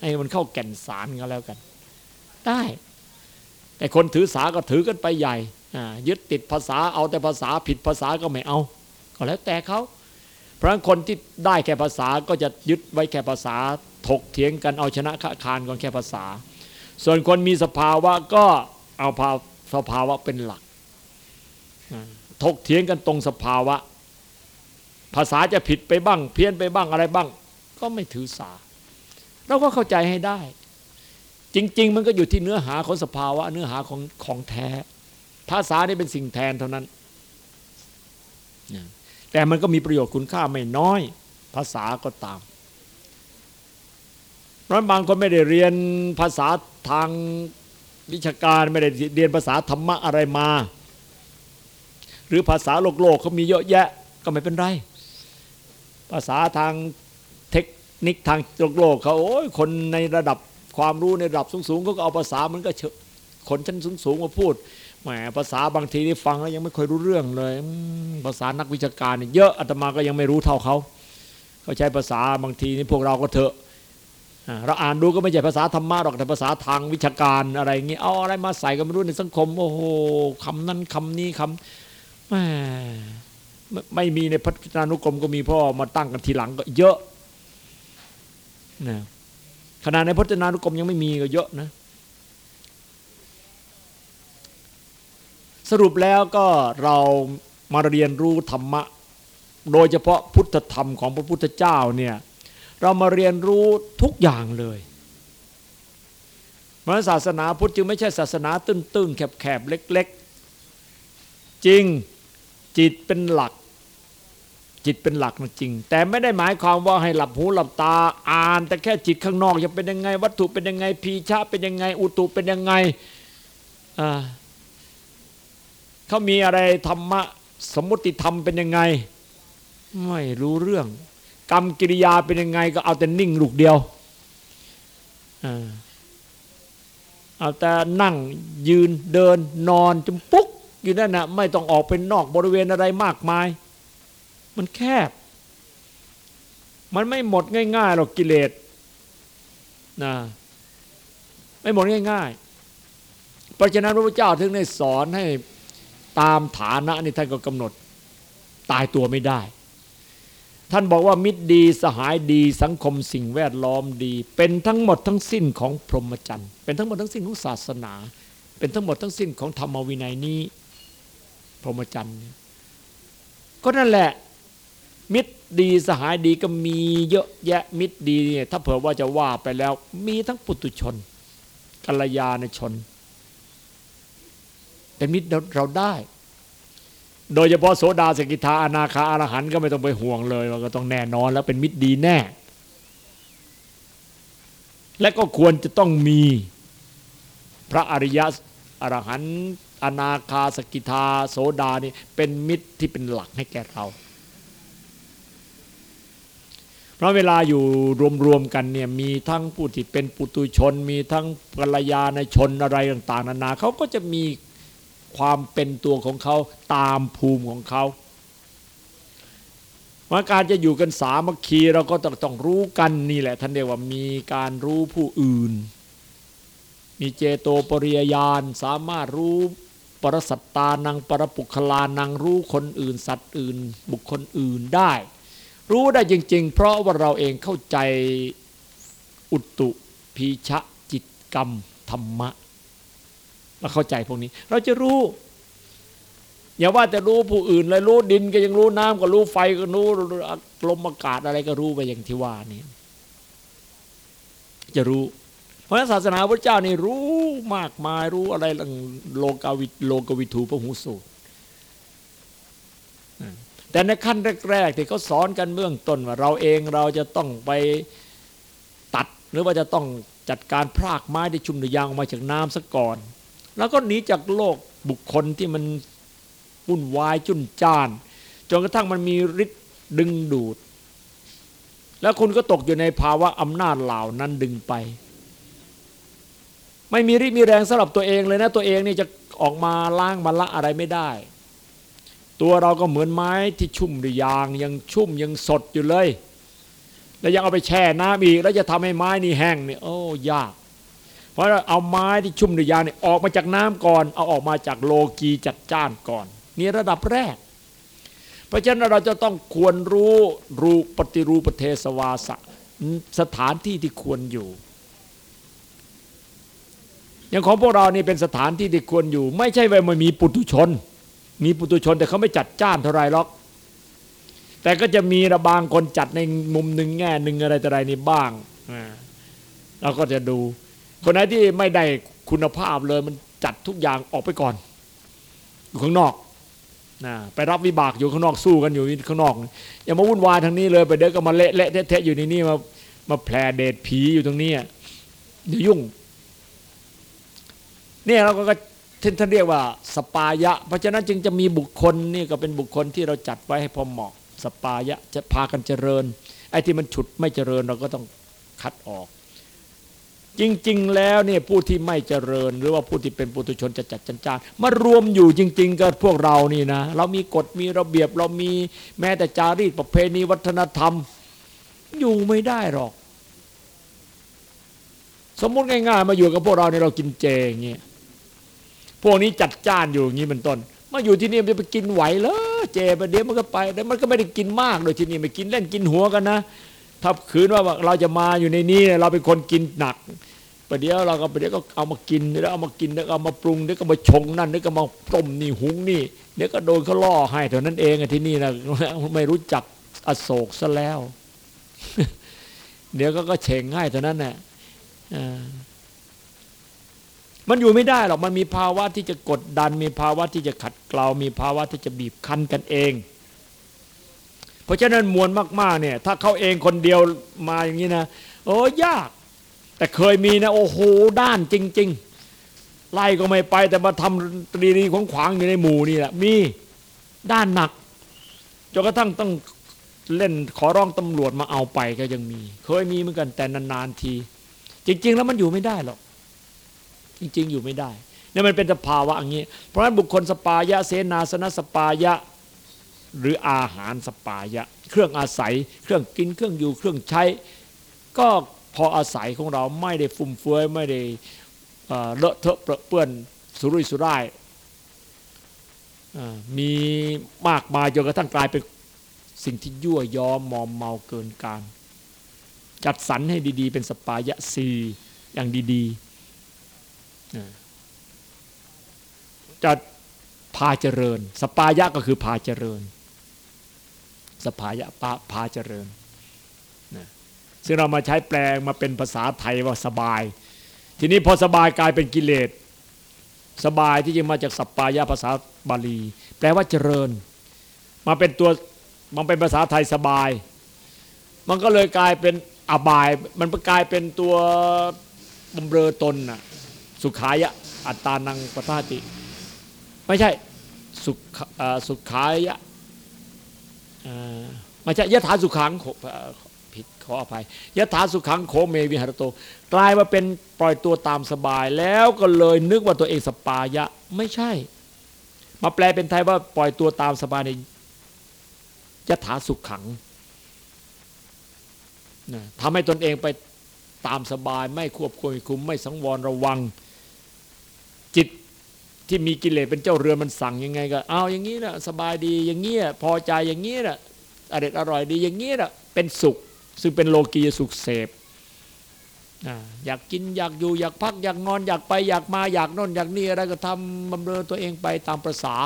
ให้มันเข้าแก่นสารก็แล้วกัน ได้ แต่คนถือสาก็ถือกันไปใหญ่ยึดติดภาษาเอาแต่ภาษาผิดภาษาก็ไม่เอา ก็แล้วแต่เขาเพราะคนที่ได้แค่ภาษาก็จะยึดไว้แค่ภาษาถกเถียงกันเอาชนะข้าคานกันแค่ภาษา ส่วนคนมีสภาวะก็เอาภาสภาวะเป็นหลัก ถกเถียงกันตรงสภาวะ ภาษาจะผิดไปบ้าง เพี้ยนไปบ้างอะไรบ้าง ก็ไม่ถือสา เราก็เข้าใจให้ได้ จริง ๆ มันก็อยู่ที่เนื้อหาของสภาวะ เนื้อหาของของแท้ ภาษานี่เป็นสิ่งแทนเท่านั้น แต่มันก็มีประโยชน์คุณค่าไม่น้อย ภาษาก็ตามเพราะบางคนไม่ได้เรียนภาษา ทางวิชาการไม่ได้เรียนภาษาธรรมะอะไรมา หรือภาษาโลกโลกเขามีเยอะแยะก็ไม่เป็นไร ภาษาทางเทคนิคทางโลกโลกเขาโอ้ยคนในระดับความรู้ในระดับสูงๆเขาก็เอาภาษามันก็เชคนชั้นสูงๆมาพูดแหมภาษาบางทีนี่ฟังแล้วยังไม่ค่อยรู้เรื่องเลยภาษานักวิชาการเนี่ยเยอะอาตมาก็ยังไม่รู้เท่าเขาเขาใช้ภาษาบางทีนี่พวกเราก็เถอะ เราอ่านดูก็ไม่ใช่ภาษาธรรมะหรอกแต่ภาษาทางวิชาการอะไรเงี้ยเอาอะไรมาใส่ก็ไม่รู้ในสังคม โอ้โหคำนั้นคำนี้คำไม่ไม่มีในพัฒนานุกรมก็มีพ่อมาตั้งกันทีหลังก็เยอะนะขณะในพัฒนานุกรมยังไม่มีก็เยอะนะ สรุปแล้วก็เรามาเรียนรู้ธรรมะ โดยเฉพาะพุทธธรรมของพระพุทธเจ้าเนี่ย เรามาเรียนรู้ทุกอย่างเลยมันศาสนาพุทธจึงไม่ใช่ศาสนาตื้นๆ แคบๆ เล็ก ๆ จริงจิตเป็นหลัก จิตเป็นหลักนะจริง แต่ไม่ได้หมายความว่าให้หลับหูหลับตาอ่าน แต่แค่จิตข้างนอกจะเป็นยังไง วัตถุเป็นยังไงพีชาเป็นยังไง อุตุเป็นยังไงเขามีอะไรธรรมะสมมติธรรมเป็นยังไง ไม่รู้เรื่อง กรรมกิริยาเป็นยังไงก็เอาแต่นิ่งลูกเดียวเอาแต่นั่งยืนเดินนอนจมปุ๊กอยู่นั่นนะไม่ต้องออกเป็นนอกบริเวณอะไรมากมาย มันแคบ มันไม่หมดง่ายๆหรอกกิเลสนะไม่หมดง่ายๆ เพราะฉะนั้นพระพุทธเจ้าถึงได้สอนให้ตามฐานะนี่ท่านก็กำหนด ตายตัวไม่ได้ ท่านบอกว่ามิตรดีสหายดีสังคมสิ่งแวดล้อมดี เป็นทั้งหมดทั้งสิ้นของพรหมจรรย์ เป็นทั้งหมดทั้งสิ้นของศาสนา เป็นทั้งหมดทั้งสิ้นของธรรมวินัยนี้ พรหมจรรย์ก็นั่นแหละ มิตรดีสหายดีก็มีเยอะแยะมิตรดีเนี่ยถ้าเผื่อว่าจะว่าไปแล้ว มีทั้งปุตุชนกัลยาณชน เป็นมิตรเราได้ โดยเฉพาะโสดาสกิทาอนาคาอรหันต์ก็ไม่ต้องไปห่วงเลยว่าก็ต้องแน่นอนแล้วเป็นมิตรดีแน่ และก็ควรจะต้องมีพระอริยอรหันต์อนาคาสกิทาโสดานี่เป็นมิตรที่เป็นหลักให้แก่เรา เพราะเวลาอยู่รวมๆกันเนี่ยมีทั้งผู้ที่เป็นปุตุชน มีทั้งกัลยาณชนอะไรต่างๆนานาเขาก็จะมี ความเป็นตัวของเขาตามภูมิของเขาว่าการจะอยู่กันสามัคคีเราก็ต้องต้องรู้กันนี่แหละท่านเรียกว่ามีการรู้ผู้อื่น มีเจโตปริยญาณสามารถรู้ปรสัตตานังปรปุคลานังรู้คนอื่น สัตว์อื่น บุคคลอื่นได้ รู้ได้จริง ๆ เพราะว่าเราเองเข้าใจอุตุพีชะจิตกรรมธรรมะ เราเข้าใจพวกนี้ เราจะรู้ อย่าว่าแต่รู้ผู้อื่นเลยรู้ดินก็ยังรู้น้ำก็รู้ไฟก็รู้ลมอากาศอะไรก็รู้ไปอย่างที่ว่านี่จะรู้ เพราะนั้นศาสนาพระเจ้านี่รู้มากมายรู้อะไรโลกาวิโลกวิถูพระหูสูตรแต่ในขั้นแรกๆที่เขาสอนกันเบื้องต้นว่า เราเองเราจะต้องไปตัด หรือว่าจะต้องจัดการพรากไม้ที่ชุมหรือยางออกมาจากน้ำซะก่อน แล้วก็หนีจากโลกบุคคลที่มันวุ่นวายจุนจ้านจนกระทั่งมันมีฤทธิ์ดึงดูด แล้วคุณก็ตกอยู่ในภาวะอำนาจเหล่านั้นดึงไป ไม่มีฤทธิ์มีแรงสำหรับตัวเองเลยนะตัวเองนี่จะออกมาล้างมาละอะไรไม่ได้ ตัวเราก็เหมือนไม้ที่ชุ่มด้วยยาง ยังชุ่มยังสดอยู่เลย แล้วยังเอาไปแช่น้ำอีกแล้วจะทำให้ไม้นี่แห้งนี่โอ้ยาก เพราะเอาไม้ที่ชุ่มด้วยยางนี่ยออกมาจากน้ำก่อน เอาออกมาจากโลกีจัดจ้านก่อน นี่ระดับแรก เพราะฉะนั้นเราจะต้องควรรู้รูปฏิรูปเทสวาสสถานที่ที่ควรอยู่อย่างของพวกเรานี่เป็นสถานที่ที่ควรอยู่ ไม่ใช่ว่ามันมีปุตุชน มีปุตุชนแต่เขาไม่จัดจ้านเท่าไรหรอก แต่ก็จะมีระบางคนจัดในมุมหนึ่งแง่หนึ่งอะไรแต่ไรนี่บ้างเราก็จะดู คนไหนที่ไม่ได้คุณภาพเลยมันจัดทุกอย่างออกไปก่อน อยู่ข้างนอกนะไปรับวิบากอยู่ข้างนอกสู้กันอยู่ข้างนอก อย่ามาวุ่นวายทางนี้เลยไปเด็กก็มาเละเละเทะอยู่ในนี้มามาแผลเดชผีอยู่ตรงนี้เดี๋ยวยุ่ง เนี่ยเราก็ท่านเรียกว่า สปายะ เพราะฉะนั้นจึงจะมีบุคคลนี่ก็เป็นบุคคลที่เราจัดไว้ให้พอเหมาะ สปายะจะพากันเจริญไอ้ที่มันฉุดไม่เจริญเราก็ต้องคัดออก จริง ๆ แล้วเนี่ยผู้ที่ไม่เจริญ หรือว่าผู้ที่เป็นปุถุชนจะจัดจันจานมารวมอยู่จริง ๆ กับพวกเรานี่นะ เรามีกฎมีระเบียบเรามีแม้แต่จารีตประเพณีวัฒนธรรม อยู่ไม่ได้หรอก สมมุติง่าย ๆ มาอยู่กับพวกเราเนี่ยเรากินเจอย่างเงี้ยพวกนี้จัดจ้านอยู่อย่างนี้เป็นต้น มาอยู่ที่นี่จะไปกินไหวเหรอเจไปเดี๋ยวมันก็ไปแต่มันก็ไม่ได้กินมากโดยที่นี่ไปกินเล่นกินหัวกันนะถ้าคืนว่าเราจะมาอยู่ในนี้เราเป็นคนกินหนัก ประเดี๋ยวเราก็ประเดี๋ยวก็เอามากินแล้วเอามากินแล้วเอามาปรุงแล้วก็มาชงนั่นแล้วก็มาต้มนี่หุงนี่เดี๋ยวก็โดนเขาล่อให้เท่านั้นเองที่นี่นะไม่รู้จักอโศกซะแล้ว เดี๋ยวก็ก็เฉ่งให้เท่านั้นแหละมันอยู่ไม่ได้หรอกมันมีภาวะที่จะกดดัน มีภาวะที่จะขัดเกลา มีภาวะที่จะบีบคั้นกันเอง เพราะฉะนั้นมวลมาก ๆ เนี่ย ถ้าเขาเองคนเดียวมาอย่างนี้นะโอ้ยาก แต่เคยมีนะโอ้โหด้านจริง ๆ ไล่ก็ไม่ไปแต่มาทำตรีรีของขวางอยู่ในหมู่นี่แหละมีด้านหนักจนกระทั่งต้องเล่นขอร้องตำรวจมาเอาไปก็ยังมี เคยมีเหมือนกันแต่นานๆที จริง ๆ แล้วมันอยู่ไม่ได้หรอกจริง ๆ อยู่ไม่ได้นี่มันเป็นสภาวะอย่างนี้ เพราะฉะนั้นบุคคลสปายะเสนาสนะสปายะ หรืออาหารสปายะ เครื่องอาศัย เครื่องกินเครื่องอยู่เครื่องใช้ ก็ พออาศัยของเราไม่ได้ฟุ่มเฟือยไม่ได้เลอะเทอะเปื้อนสุรุ่ยสุร่ายมีมากมายจนกระทั่งกลายเป็นสิ่งที่ยั่วยอมมอมเมาเกินการ จัดสรรให้ดี ๆ เป็นสปายะซีอย่างดีๆจะพาเจริญ สปายะก็คือพาเจริญ สปายะพาพาเจริญ ซึ่งเรามาใช้แปลงมาเป็นภาษาไทยว่าสบาย ทีนี้พอสบายกลายเป็นกิเลส สบายที่จริงมาจากสปายะภาษาบาลี แปลว่าเจริญ มาเป็นตัวมันเป็นภาษาไทยสบาย มันก็เลยกลายเป็นอบาย มันกลายเป็นตัวบำเรอตนน่ะสุขายะอัตตานังปทาติ ไม่ใช่สุขสุขายะไม่ใช่ยะถาสุขัง ขออภัยยะถาสุขังโคเมวิหารโต กลายมาเป็นปล่อยตัวตามสบาย แล้วก็เลยนึกว่าตัวเองสปายะไม่ใช่ มาแปลเป็นไทยว่าปล่อยตัวตามสบายในยถาสุขขังนะทำให้ตนเองไปตามสบาย ไม่ควบคุมคุมไม่สังวรระวัง จิตที่มีกิเลสเป็นเจ้าเรือนมันสั่งยังไงก็เอาอย่างนี้นะสบายดีอย่างเงี้ยพอใจอย่างนี้ยนะอร่อยอร่อยดีอย่างนี้ยนะเป็นสุข ซึ่งเป็นโลกียสุขเสพอยากกินอยากอยู่อยากพักอยากนอนอยากไปอยากมาอยากนอนอยากนี่อะไรก็ทำบำเรอตัวเองไปตามประษา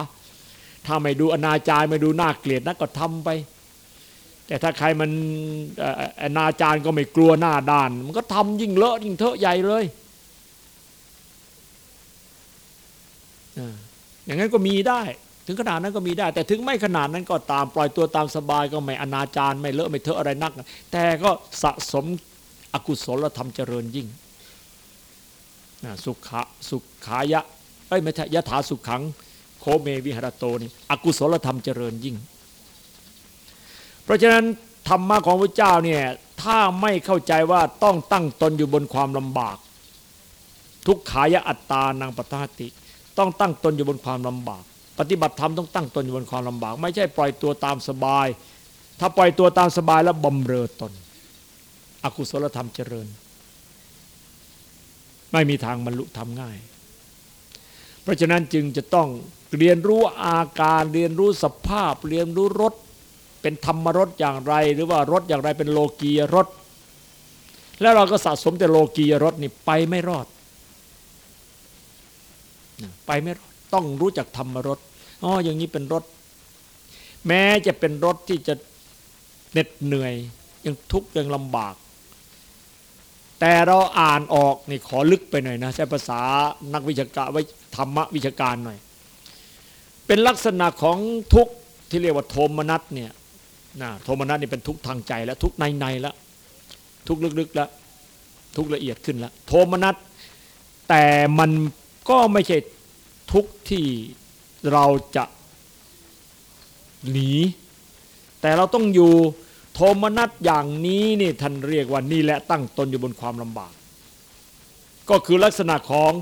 ถ้าไม่ดูอนาจารไม่ดูน่าเกลียดนักก็ทำไป แต่ถ้าใครมันอนาจารก็ไม่กลัวหน้าด้าน มันก็ทำยิ่งเลอะยิ่งเทอะใหญ่เลยอย่างนั้นก็มีได้ ถึงขนาดนั้นก็มีได้ แต่ถึงไม่ขนาดนั้นก็ตามปล่อยตัวตามสบายก็ไม่อนาจารไม่เลอะไม่เทอะอะไรนัก แต่ก็สะสมอกุศลธรรมเจริญยิ่งสุขะสุขายะเอ้ยไม่ใช่ยะถาสุขขังโคเมวิหรโตนี่อกุศลธรรมเจริญยิ่ง เพราะฉะนั้นธรรมะของพระเจ้าเนี่ยถ้าไม่เข้าใจว่าต้องตั้งตนอยู่บนความลำบาก ทุกขายะอัตตานางปตาติ ต้องตั้งตนอยู่บนความลำบาก ปฏิบัติธรรมต้องตั้งตนอยู่บนความลำบาก ไม่ใช่ปล่อยตัวตามสบาย ถ้าปล่อยตัวตามสบายแล้วบำเรอตน อกุศลธรรมเจริญ ไม่มีทางบรรลุธรรมง่าย เพราะฉะนั้นจึงจะต้องเรียนรู้อาการเรียนรู้สภาพ เรียนรู้รสเป็นธรรมรสอย่างไร หรือว่ารสอย่างไรเป็นโลกียรสแล้วเราก็สะสมแต่โลกียรสนี่ไปไม่รอด ไปไม่รอด ต้องรู้จักธรรมรสอ๋ออย่างนี้เป็นรสแม้จะเป็นรสที่จะเหน็ดเหนื่อย ยังทุกข์ยังลำบาก แต่เราอ่านออกนี่ขอลึกไปหน่อยนะใช้ภาษานักวิชาการไว้ธรรมวิชาการหน่อย เป็นลักษณะของทุกที่เรียกว่าโทมนัสเนี่ยนะโทมนัสนี่เป็นทุกทางใจแล้วทุกในในแล้วทุกลึกๆแล้วทุกละเอียดขึ้นแล้วโทมนัสแต่มันก็ไม่ใช่ ทุกที่เราจะหนี แต่เราต้องอยู่โทมนัสอย่างนี้นี่ท่านเรียกว่านี่แหละตั้งตนอยู่บนความลำบาก ก็คือลักษณะของ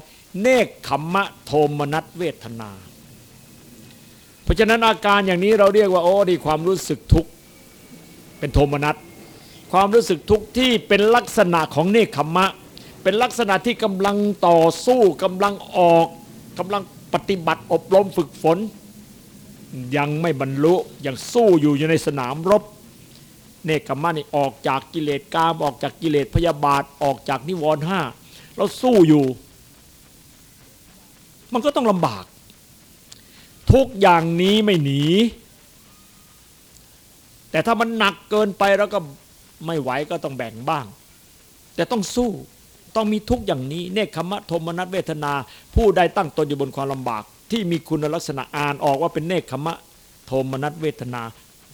เนคขมมะโทมนัสเวทนา เพราะฉะนั้นอาการอย่างนี้เราเรียกว่าโอ้ดีความรู้สึกทุกข์เป็นโทมนัสความรู้สึกทุกข์ที่เป็นลักษณะของเนคขมะเป็นลักษณะที่กำลังต่อสู้กำลังออกกำลัง ปฏิบัติอบรมฝึกฝน ยังไม่บรรลุยังสู้อยู่อยู่ในสนามรบ เนคขมะนี่ออกจากกิเลสกามออกจากกิเลสพยาบาทออกจากนิวรณ์ห้าเราสู้อยู่ มันก็ต้องลำบาก ทุกอย่างนี้ไม่หนี แต่ถ้ามันหนักเกินไปแล้วก็ไม่ไหวก็ต้องแบ่งบ้าง แต่ต้องสู้ ต้องมีทุกอย่างนี้เนคขมะโทมนัสเวทนา ผู้ใดตั้งตนอยู่บนความลำบาก ที่มีคุณลักษณะอ่านออกว่าเป็นเนคขมะโทมนัสเวทนา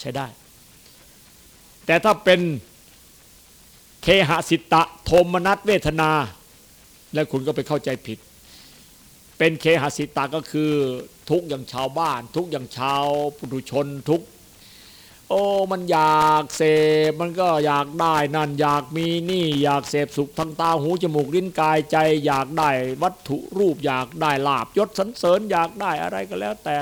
ใช้ได้ แต่ถ้าเป็นเคหสิตะโทมนัสเวทนา แล้วคุณก็ไปเข้าใจผิด เป็นเคหสิตาก็คือทุกอย่างชาวบ้าน ทุกอย่างชาวปุถุชนทุก โอ้มันอยากเสพมันก็อยากได้นั่นอยากมีนี่อยากเสพสุขทางตาหูจมูกลิ้นกายใจอยากได้วัตถุรูปอยากได้ลาบยศสันเสริญอยากได้อะไรก็แล้วแต่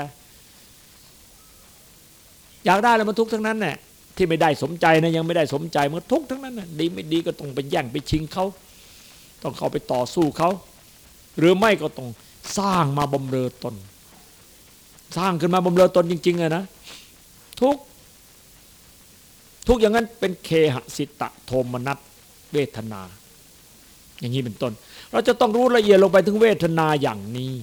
อยากได้แล้วมันทุกข์ทั้งนั้นแหละที่ไม่ได้สมใจนะยังไม่ได้สมใจมันทุกข์ทั้งนั้นนะดีไม่ดีก็ต้องไปแย่งไปชิงเขาต้องเข้าไปต่อสู้เขาหรือไม่ก็ต้องสร้างมาบำเรอตน สร้างขึ้นมาบำเรอตนจริงๆอะนะทุกข์ ทุกอย่างนั้นเป็นเคหสิตะโทมนัสเวทนา อย่างนี้เป็นต้น เราจะต้องรู้ละเอียดลงไปถึงเวทนาอย่างนี้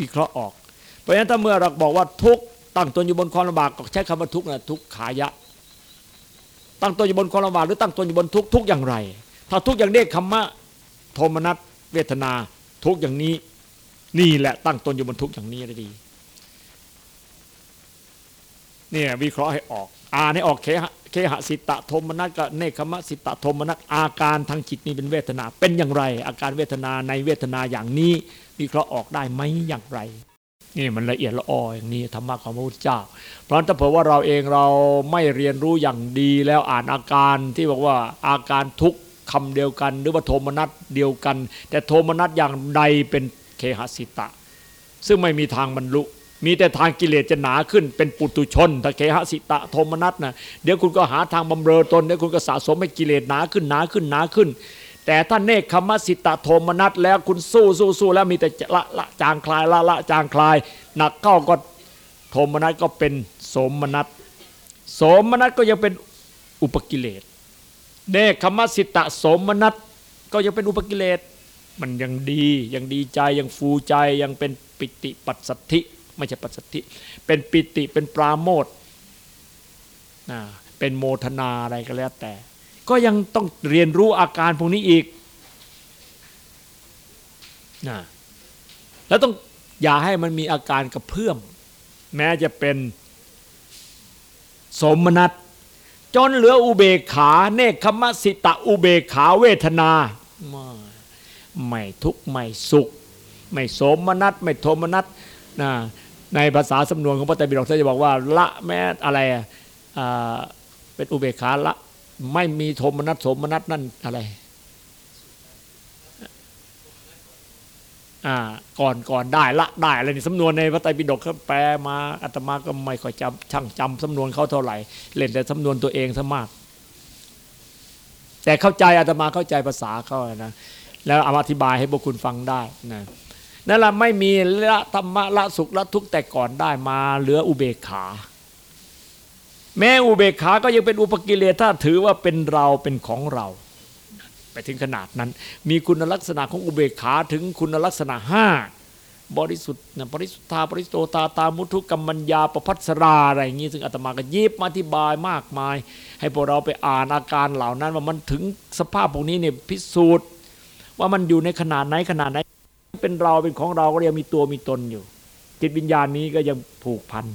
วิเคราะห์ออก เพราะฉะนั้นถ้าเมื่อเราบอกว่าทุกตั้งตนอยู่บนความลำบากก็ใช้คำว่าทุกนะทุกขายะ ตั้งตนอยู่บนความลำบากหรือตั้งตนอยู่บนทุกทุกอย่างไร ถ้าทุกอย่างเด็กคำว่าโทมนัสเวทนาทุกอย่างนี้ นี่แหละตั้งตนอยู่บนทุกอย่างนี้ได้ดีเนี่ยวิเคราะห์ให้ออก อ่านให้ออกเคหะเคหสิตะโทมนัสกับเนคขมะสิตะโทมนัสอาการทางจิตนี้เป็นเวทนา เป็นอย่างไร อาการเวทนาในเวทนาอย่างนี้วิเคราะห์ออกได้ไหมอย่างไรนี่มันละเอียดละอออย่างนี้ธรรมะของพระพุทธเจ้า เพราะถ้าเผื่อว่าเราเองเราไม่เรียนรู้อย่างดีแล้วอ่านอาการที่บอกว่าอาการทุกข์คำเดียวกัน หรือว่าโทมนัสเดียวกัน แต่โทมนัสอย่างใดเป็นเคหสิตะ ซึ่งไม่มีทางบรรลุ มีแต่ทางกิเลสจะหนาขึ้นเป็นปุตุชนถ้าเคหสิตะโทมนัสนะเดี๋ยวคุณก็หาทางบำเรอตนเดี๋ยวคุณก็สะสมให้กิเลสหนาขึ้นหนาขึ้นหนาขึ้น แต่ถ้าเนคขมสิตะโทมนัสแล้วคุณสู้สู้สู้แล้วมีแต่ละละจางคลายละละจางคลาย หนักเข้าก็โทมนัสก็เป็นโสมนัสโสมนัสก็ยังเป็นอุปกิเลสเนคขมสิตะโสมนัสก็ยังเป็นอุปกิเลสมันยังดียังดีใจยังฟูใจยังเป็นปิติปัสสัทธิ ไม่ใช่ปัสสัทธิเป็นปิติเป็นปราโมทนะเป็นโมทนาอะไรก็แล้วแต่ ก็ยังต้องเรียนรู้อาการพวกนี้อีกนะแล้วต้องอย่าให้มันมีอาการกระเพื่อม แม้จะเป็นสมนัตจนเหลืออุเบกขา เนคขมสิตะอุเบกขาเวทนา ไม่ทุกข์ไม่สุข ไม่สมนัสไม่โทมนัสนะ ในภาษาสำนวนของพระไตรปิฎกท่านจะบอกว่า ละแม้อะไรอ่าเป็นอุเบกขาละ ไม่มีโทมนัสโสมนัสนั่นอะไรก่อนก่อนได้ละได้อะไรนี่สำนวนในพระไตรปิฎกเขาแปลมาอาตมาก็ไม่ค่อยจำช่างจำสำนวนเขาเท่าไหร่ เล่นแต่สำนวนตัวเองซะมาก แต่เข้าใจอาตมาเข้าใจภาษาเขานะแล้วเอาอธิบายให้พวกคุณฟังได้นะ นั่นแหละไม่มีละธรรมะละสุขละทุกข์แต่ก่อนได้มาเหลืออุเบกขา แม้อุเบกขาก็ยังเป็นอุปกิเลสถ้าถือว่าเป็นเราเป็นของเรา ไปถึงขนาดนั้น มีคุณลักษณะของอุเบกขาถึงคุณลักษณะห้าบริสุทธิ์นะบริสุทธาบริสุโตตาตามุทุกรรมัญญาประพัสราอะไรอย่างนี้ซึ่งอาตมาก็ยิบมาอธิบายมากมาย ให้พวกเราไปอ่านอาการเหล่านั้นว่ามันถึงสภาพพวกนี้เนี่ยพิสูจน์ ว่ามันอยู่ในขนาดไหนขนาดไหน เป็นเราเป็นของเราก็ยังมีตัวมีตนอยู่ จิตวิญญาณนี้ก็ยังผูกพัน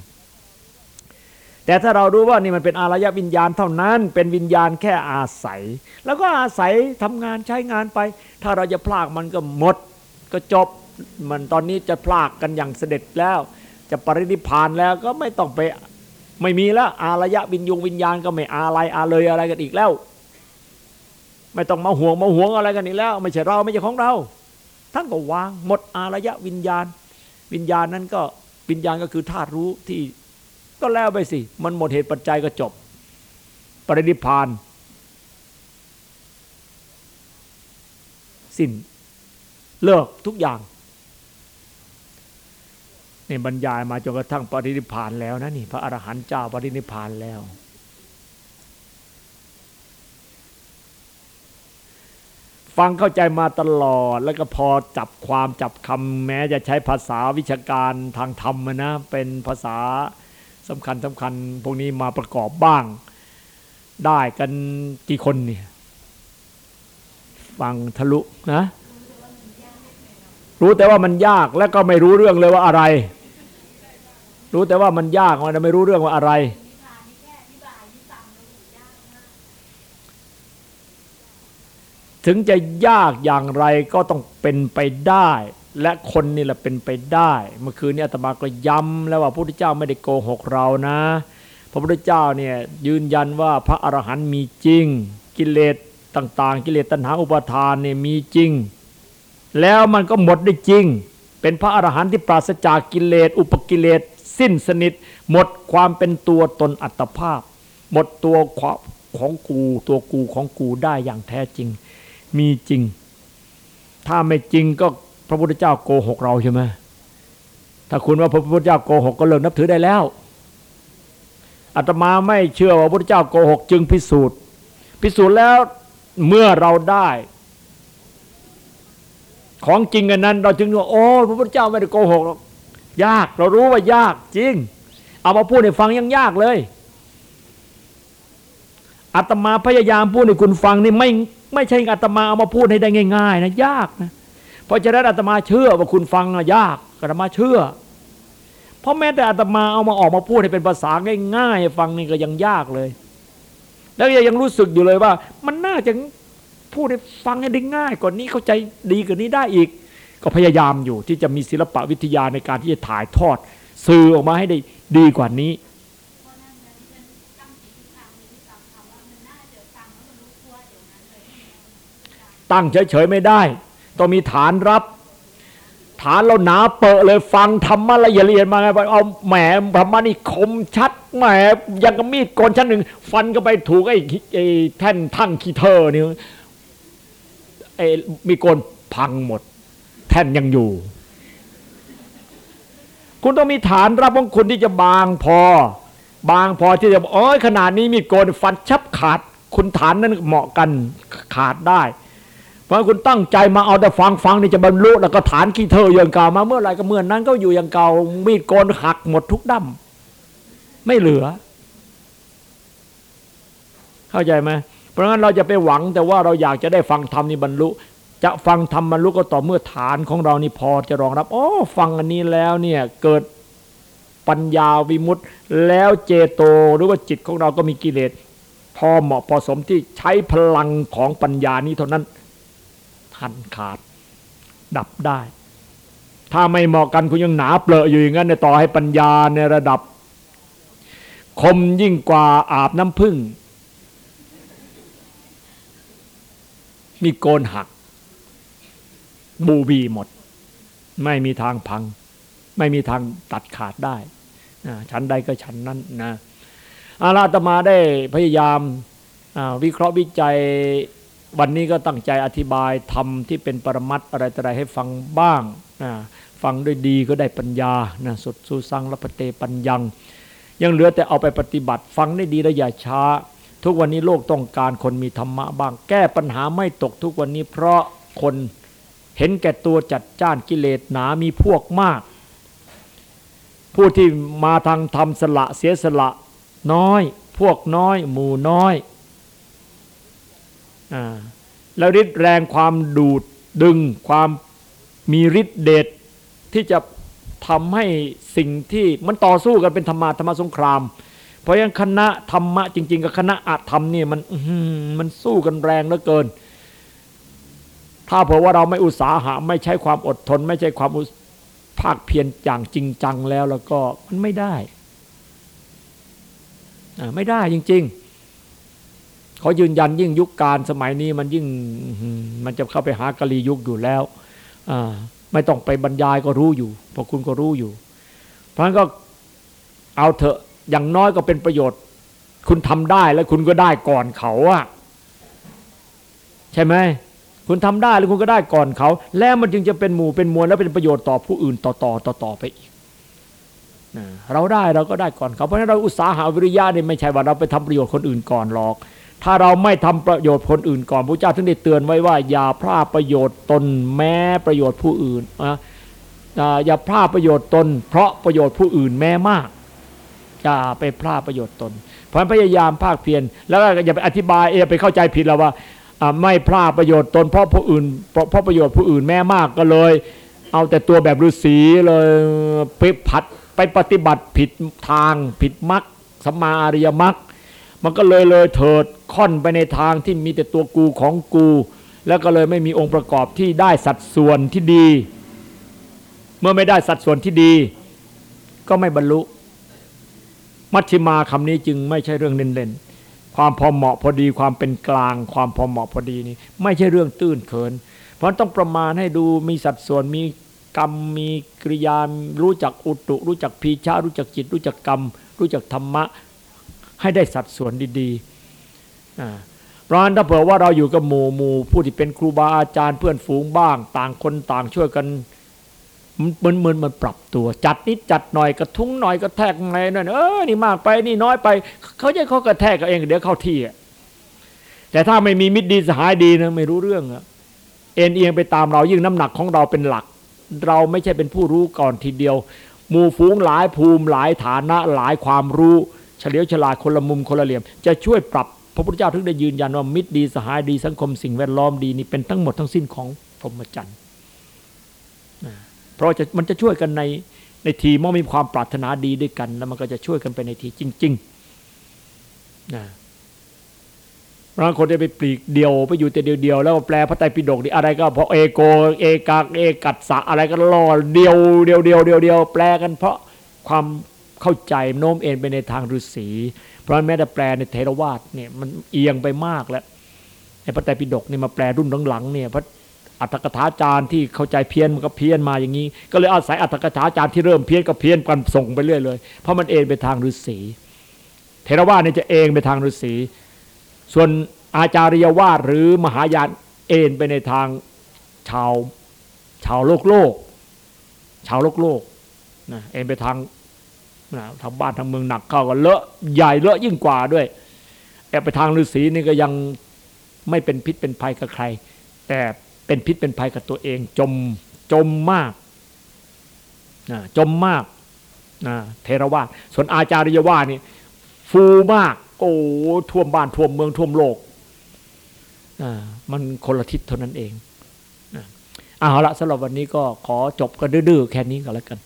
แต่ถ้าเรารู้ว่านี่มันเป็นอารยวิญญาณเท่านั้น เป็นวิญญาณแค่อาศัย แล้วก็อาศัยทำงานใช้งานไป ถ้าเราจะพลากมันก็หมด ก็จบมันตอนนี้จะพลากกันอย่างเสด็จแล้ว จะปรินิพพานแล้วก็ไม่ต้องไปไม่มีแล้ว อารยวิญญงวิญญาณก็ไม่อาลัยอาเลยอะไรกันอีกแล้ว ไม่ต้องมาห่วงมาห่วงอะไรกันอีกแล้ว ไม่ใช่เราไม่ใช่ของเรา ท่านก็วางหมดอารยะวิญญาณ วิญญาณนั้นก็วิญญาณก็คือธาตุรู้ที่ก็แล้วไปสิ มันหมดเหตุปัจจัยก็จบ ปรินิพาน สิ้น เลิกทุกอย่างนี่บรรยายมาจนกระทั่งปรินิพานแล้วนะนี่ พระอรหันต์เจ้าปรินิพานแล้ว ฟังเข้าใจมาตลอด แล้วก็พอจับความจับคำแม้จะใช้ภาษาวิชาการทางธรรมนะเป็นภาษาสำคัญสำคัญพวกนี้มาประกอบบ้าง ได้กันกี่คนเนี่ยฟังทะลุนะรู้แต่ว่ามันยากแล้วก็ไม่รู้เรื่องเลยว่าอะไร รู้แต่ว่ามันยากมันไม่รู้เรื่องว่าอะไร ถึงจะยากอย่างไรก็ต้องเป็นไปได้ และคนนี่แหละเป็นไปได้ เมื่อคืนนี้อาตมาก็ย้ำแล้วว่าพระพุทธเจ้าไม่ได้โกหกเรานะ พระพุทธเจ้าเนี่ยยืนยันว่าพระอรหันต์มีจริง กิเลสต่างๆ กิเลสตัณหาอุปาทานเนี่ยมีจริง แล้วมันก็หมดได้จริง เป็นพระอรหันต์ที่ปราศจากกิเลสอุปกิเลสสสิ้นสนิท หมดความเป็นตัวตนอัตภาพ หมดตัวของกูตัวกูของกูได้อย่างแท้จริง มีจริง ถ้าไม่จริงก็พระพุทธเจ้าโกหกเราใช่ไหมถ้าคุณว่าพระพุทธเจ้าโกหกก็เลิกนับถือได้แล้วอาตมาไม่เชื่อว่าพระพุทธเจ้าโกหกจึงพิสูจน์ พิสูจน์แล้วเมื่อเราได้ ของจริงอันนั้น เราจึงว่าโอ้พระพุทธเจ้าไม่ได้โกหกหรอกยาก เรารู้ว่ายากจริง เอามาพูดให้ฟังยังยากเลย อาตมาพยายามพูดให้คุณฟังนี่ไม่ไม่ใช่อาตมาเอามาพูดให้ได้ง่าย ๆ นะยากนะเพราะฉะนั้นอาตมาเชื่อว่าคุณฟังนะยากอาตมาเชื่อ เพราะแม้แต่อาตมาเอามาออกมาพูดให้เป็นภาษาง่ายๆฟังนี่ก็ยังยากเลย แล้วยังรู้สึกอยู่เลยว่า มันน่าจะพูดให้ฟังให้ได้ง่ายกว่านี้เข้าใจดีกว่านี้ได้อีก ก็พยายามอยู่ที่จะมีศิลปะวิทยาในการที่จะถ่ายทอด สื่อออกมาให้ได้ดีกว่านี้ ตั้งเฉยๆไม่ได้ ต้องมีฐานรับ ฐานเราหนาเปอะเลยฟังธรรมะละเอียดมาไงเอาแหมธรรมะนี่คมชัดแหมยังกับมีดโกนชั้นหนึ่งฟันก็ไปถูกไอ้ไอ้แท่นทั้งคีเทอร์นี่ไอ้มีโกนพังหมด แท่นยังอยู่ คุณต้องมีฐานรับของคุณที่จะบางพอ บางพอที่จะโอ้ยขนาดนี้มีโกนฟันชับขาดคุณฐานนั้นเหมาะกันขาดได้ พราะคุณตั้งใจมาเอาแต่ฟังฟังนี่จะบรรลุแล้วก็ฐานกีเธออย่างเก่ามาเมื่อไรก็เมื่อนนั้นก็อยู่อย่างเก่ามีดโกนหักหมดทุกดั้มไม่เหลือ เข้าใจไหมเพราะงั้นเราจะไปหวังแต่ว่าเราอยากจะได้ฟังธรรมนี่บรรลุ จะฟังธรรมบรรลุก็ต่อเมื่อฐานของเรานี่พอจะรองรับอ๋อฟังอันนี้แล้วเนี่ยเกิดปัญญาวิมุตต์แล้วเจโตหรือว่าจิตของเราก็มีกิเลส พอเหมาะพอสมที่ใช้พลังของปัญญานี้เท่านั้น ทันขาด ดับได้ ถ้าไม่เหมาะกันคุณยังหนาเปลอะอยู่อย่างนั้นในต่อให้ปัญญาในระดับ คมยิ่งกว่าอาบน้ำพึ่ง มีโกนหัก บูบีหมด ไม่มีทางพัง ไม่มีทางตัดขาดได้ชั้นใดก็ชั้นนั้นนะอาราตมาได้พยายามวิเคราะห์วิจัย วันนี้ก็ตั้งใจอธิบายธรรมที่เป็นปรมัตอะไรต่ออะไรให้ฟังบ้างนะฟังด้วยดีก็ได้ปัญญานะสุดสุสังละปเตปัญญัง ยังเหลือแต่เอาไปปฏิบัติ ฟังได้ดีและอย่าช้า ทุกวันนี้โลกต้องการคนมีธรรมะบ้าง แก้ปัญหาไม่ตกทุกวันนี้เพราะคนเห็นแก่ตัวจัดจ้านกิเลสหนามีพวกมาก ผู้ที่มาทางธรรมสละเสียสละน้อย พวกน้อย หมู่น้อย แล้วฤทธิ์แรงความดูดดึงความมีฤทธิ์เดชที่จะทำให้สิ่งที่มันต่อสู้กันเป็นธรรมะธรรมสงคราม เพราะยังคณะธรรมะจริง ๆ กับคณะอาธรรมนี่มันมันสู้กันแรงเหลือเกิน ถ้าเผื่อว่าเราไม่อุตสาหะไม่ใช้ความอดทน ไม่ใช่ความภาคเพียรอย่างจริงจังแล้วแล้วก็มันไม่ได้ไม่ได้จริง ๆ เขายืนยันยิ่งยุคการสมัยนี้มันยิ่งมันจะเข้าไปหากะลียุคอยู่แล้วไม่ต้องไปบรรยายก็รู้อยู่พราะคุณก็รู้อยู่ เพราะนั้นก็เอาเถอะอย่างน้อยก็เป็นประโยชน์ คุณทำได้แล้วคุณก็ได้ก่อนเขาอะใช่ไหมคุณทำได้แล้วคุณก็ได้ก่อนเขา แล้วมันจึงจะเป็นหมู่เป็นมวลแล้วเป็นประโยชน์ต่อผู้อื่นต่อต่อต่อต่อไปอีกเราได้เราก็ได้ก่อนเขาเพราะฉะนั้นเราอุตสาหาวิริยะนี่ไม่ใช่ว่าเราไปทำประโยชน์คนอื่นก่อนหรอก ถ้าเราไม่ทำประโยชน์คนอื่นก่อนพระเจ้าถึงได้เตือนไว้ว่า อย่าพลาดประโยชน์ตนแม้ประโยชน์ผู้อื่นนะอย่าพลาดประโยชน์ตน เพราะประโยชน์ผู้อื่นแม้มากอย่าไปพลาดประโยชน์ตน เพราะพยายามภาคเพียรแล้วอย่าไปอธิบายอย่าไปเข้าใจผิดแล้วว่าไม่พลาดประโยชน์ตนเพราะผู้อื่นเพราะประโยชน์ผู้อื่นแม้มากก็เลย เอาแต่ตัวแบบฤาษีเลยไปผัดไปปฏิบัติผิดทางผิดมรรคสัมมาอริยมรรค มันก็เลยเลยเถิดค่อนไปในทางที่มีแต่ตัวกูของกู แล้วก็เลยไม่มีองค์ประกอบที่ได้สัดส่วนที่ดี เมื่อไม่ได้สัดส่วนที่ดี ก็ไม่บรรลุ มัชฌิมาคำนี้จึงไม่ใช่เรื่องเล่นๆความพอเหมาะพอดีความเป็นกลาง ความพอเหมาะพอดีนี่ไม่ใช่เรื่องตื้นเขิน เพราะต้องประมาณให้ดูมีสัดส่วนมีกรรมมีกริยารู้จักอุตุ รู้จักพีชารู้จักจิต รู้จักกรรม รู้จักธรรมะ ให้ได้สัดส่วนดีๆอ่าเพราะฉะนั้นถ้าเผื่อว่าเราอยู่กับหมู่หมู่ผู้ที่เป็นครูบาอาจารย์เพื่อนฝูงบ้าง ต่างคนต่างช่วยกันมันมันมันปรับตัว จัดนิดจัดหน่อยกระทุ้งหน่อยกระแทกไงนั่นเออนี่มากไปนี่น้อยไป เขาจะเขากระแทกกันเองเดี๋ยวเข้าที่อะแต่ถ้าไม่มีมิตรดีสหายดีนะไม่รู้เรื่องอะเอ็นเอียงไปตามเรายิ่งน้ำหนักของเราเป็นหลัก เราไม่ใช่เป็นผู้รู้ก่อนทีเดียว หมู่ฝูงหลายภูมิหลายฐานะหลายความรู้ เฉลียวฉลาดคนละมุมคนละเหลี่ยม จะช่วยปรับพระพุทธเจ้าถึงได้ยืนยันว่ามิตรดีสหายดีสังคมสิ่งแวดล้อมดีนี่เป็นทั้งหมดทั้งสิ้นของพรหมจรรย์เพราะจะมันจะช่วยกันในในทีเมื่อมีความปรารถนาดีด้วยกัน แล้วมันก็จะช่วยกันไปในทีจริงๆนะบางคนจะไปปลีกเดียวไปอยู่แต่เดียวๆแล้วแปลพระไตรปิฎกนี่อะไรก็เพราะเอโกเอกากเอกัตสะอะไรก็ล่อเดียวเดียวเดียวเดียวเดียวแปลกันเพราะความ เข้าใจโน้มเอ็นไปในทางฤาษีเพราะแม้แต่แปลในเทรวาสเนี่ยมันเอียงไปมากแล้วในพระไตรปิฎกนี่มาแปลรุ่นหลังๆเนี่ยพระอัตถกถาจารย์ที่เข้าใจเพี้ยนมันก็เพี้ยนมาอย่างนี้ ก็เลยอาศัยอัตถกถาจารย์ที่เริ่มเพี้ยนก็เพี้ยนกันส่งไปเรื่อยเลยเพราะมันเอ็นไปทางฤาษีเทรวาสเนี่ยจะเองไปทางฤาษีส่วนอาจาริยวาสหรือมหายานเอ็นไปในทางชาวชาวโลกโลก ชาวโลกโลกนะเอ็นไปทาง นะทางบ้านทางเมืองหนักเข้าก็เลอะใหญ่เลอะยิ่งกว่าด้วยแอบไปทางฤาษีนี่ก็ยังไม่เป็นพิษเป็นภัยกับใคร แต่เป็นพิษเป็นภัยกับตัวเอง จมจมมากนะจมมากนะเทรวาสส่วนอาจาริยวาสนี่ฟูมาก โอ้ท่วมบ้านท่วมเมืองท่วมโลกมันคนละทิศเท่านั้นเองเอาละสำหรับวันนี้ก็ขอจบกันดื้อๆแค่นี้ก็แล้วกัน